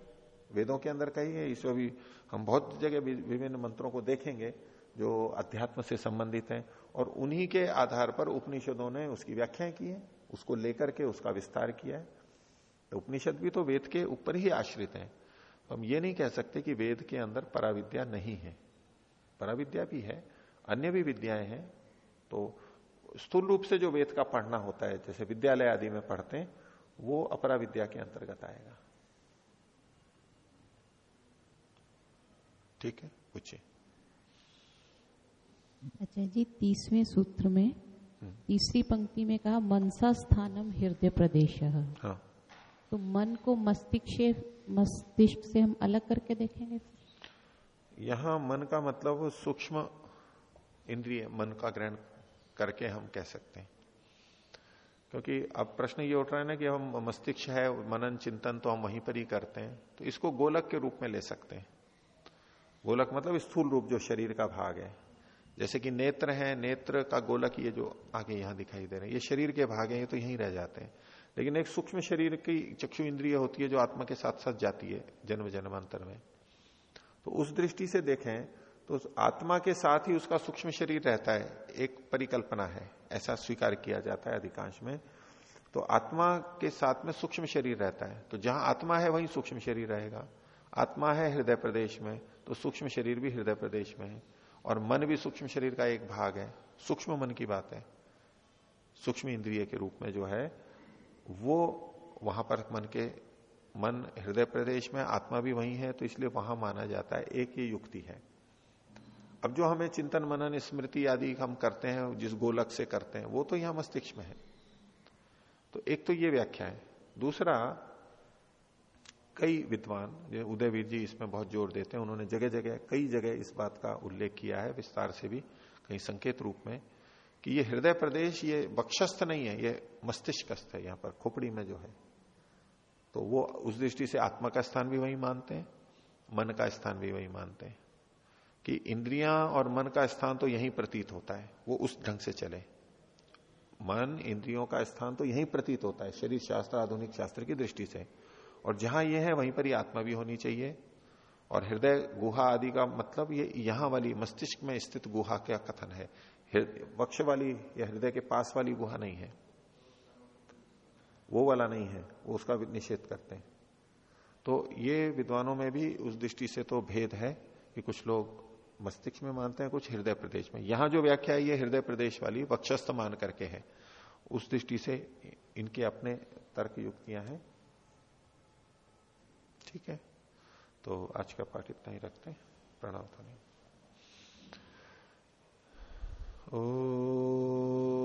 वेदों के अंदर कही है इसको भी हम बहुत जगह विभिन्न मंत्रों को देखेंगे जो अध्यात्म से संबंधित हैं, और उन्हीं के आधार पर उपनिषदों ने उसकी व्याख्या की है, उसको लेकर के उसका विस्तार किया है। तो उपनिषद भी तो वेद के ऊपर ही आश्रित हैं। तो हम ये नहीं कह सकते कि वेद के अंदर पराविद्या नहीं है। पराविद्या भी है, अन्य भी विद्याएँ हैं तो स्थूल रूप से जो वेद का पढ़ना होता है जैसे विद्यालय आदि में पढ़ते हैं वो अपरा विद्या के अंतर्गत आएगा। ठीक है? पूछिए। अच्छा जी तीसवें सूत्र में हम्म। तीसरी पंक्ति में कहा मनसा स्थानम हृदय प्रदेश। हाँ। तो मन को मस्तिष्क मस्तिष्क से हम अलग करके देखेंगे यहाँ मन का मतलब सूक्ष्म इंद्रिय मन का ग्रहण करके हम कह सकते हैं। क्योंकि अब प्रश्न ये उठ रहा है ना कि हम मस्तिष्क है, मनन, चिंतन तो हम वहीं पर ही करते हैं। तो इसको गोलक के रूप में ले सकते हैं। गोलक मतलब स्थूल रूप जो शरीर का भाग है। जैसे कि नेत्र है, नेत्र का गोलक ये जो आगे यहाँ दिखाई दे रहे हैं, ये शरीर के भाग हैं, ये तो यहीं रह जाते हैं। लेकिन एक सूक्ष्म शरीर की चक्षु इंद्रिय होती है जो आत्मा के साथ साथ जाती है जन्म जन्मांतर में। तो उस दृष्टि से देखें तो आत्मा के साथ ही उसका सूक्ष्म शरीर रहता है, एक परिकल्पना है, ऐसा स्वीकार किया जाता है अधिकांश में। तो आत्मा के साथ में सूक्ष्म शरीर रहता है तो जहाँ आत्मा है वहीं सूक्ष्म शरीर रहेगा। आत्मा है हृदय प्रदेश में तो सूक्ष्म शरीर भी हृदय प्रदेश में है, और मन भी सूक्ष्म शरीर का एक भाग है। सूक्ष्म मन की बात है। सूक्ष्म इंद्रिय के रूप में जो है, वो वहाँ पर मन के, मन हृदय प्रदेश में, आत्मा भी वही है तो इसलिए वहाँ माना जाता है एक ही युक्ति है। अब जो हमें चिंतन, मनन, स्मृति आदि हम करते हैं, जिस गोलक से करते हैं, वो तो यहाँ मस्तिष्क में है। तो एक तो ये व्याख्या है। दूसरा, कई विद्वान जो उदयवीर जी इसमें बहुत ज़ोर देते हैं। उन्होंने जगह जगह कई जगह इस बात का उल्लेख किया है, विस्तार से भी, कहीं संकेत रूप में, कि ये हृदय प्रदेश, ये बक्षस्थ नहीं है, ये मस्तिष्कस्थ है यहाँ पर, खोपड़ी में जो है। तो वो उस दृष्टि से आत्मा का स्थान भी वही मानते हैं, मन का स्थान भी वही मानते हैं। कि इंद्रियाँ और मन का स्थान तो यही प्रतीत होता है, वो उस ढंग से चले। मन इंद्रियों का स्थान तो यही प्रतीत होता है, शरीर शास्त्र, आधुनिक शास्त्र की दृष्टि से। और जहाँ ये है, वहीं पर ही आत्मा भी होनी चाहिए। और हृदय गुहा आदि का मतलब ये, यहाँ वाली मस्तिष्क में स्थित गुहा का कथन है। वक्ष वाली या हृदय के पास वाली गुहा नहीं है। वो वाला नहीं है, वो उसका निषेध करते हैं। तो ये विद्वानों में भी उस दृष्टि से तो भेद है कि कुछ लोग मस्तिष्क में मानते हैं, कुछ हृदय प्रदेश में। यहाँ जो व्याख्या है ये हृदय प्रदेश वाली वक्षस्थ मान करके है। उस दृष्टि से इनके अपने तर्क युक्तियाँ हैं। ठीक है? तो आज का पाठ इतना ही रखते हैं। प्रणाम तो ओ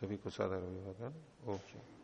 सभी को साधारण अभिवादन। ओके।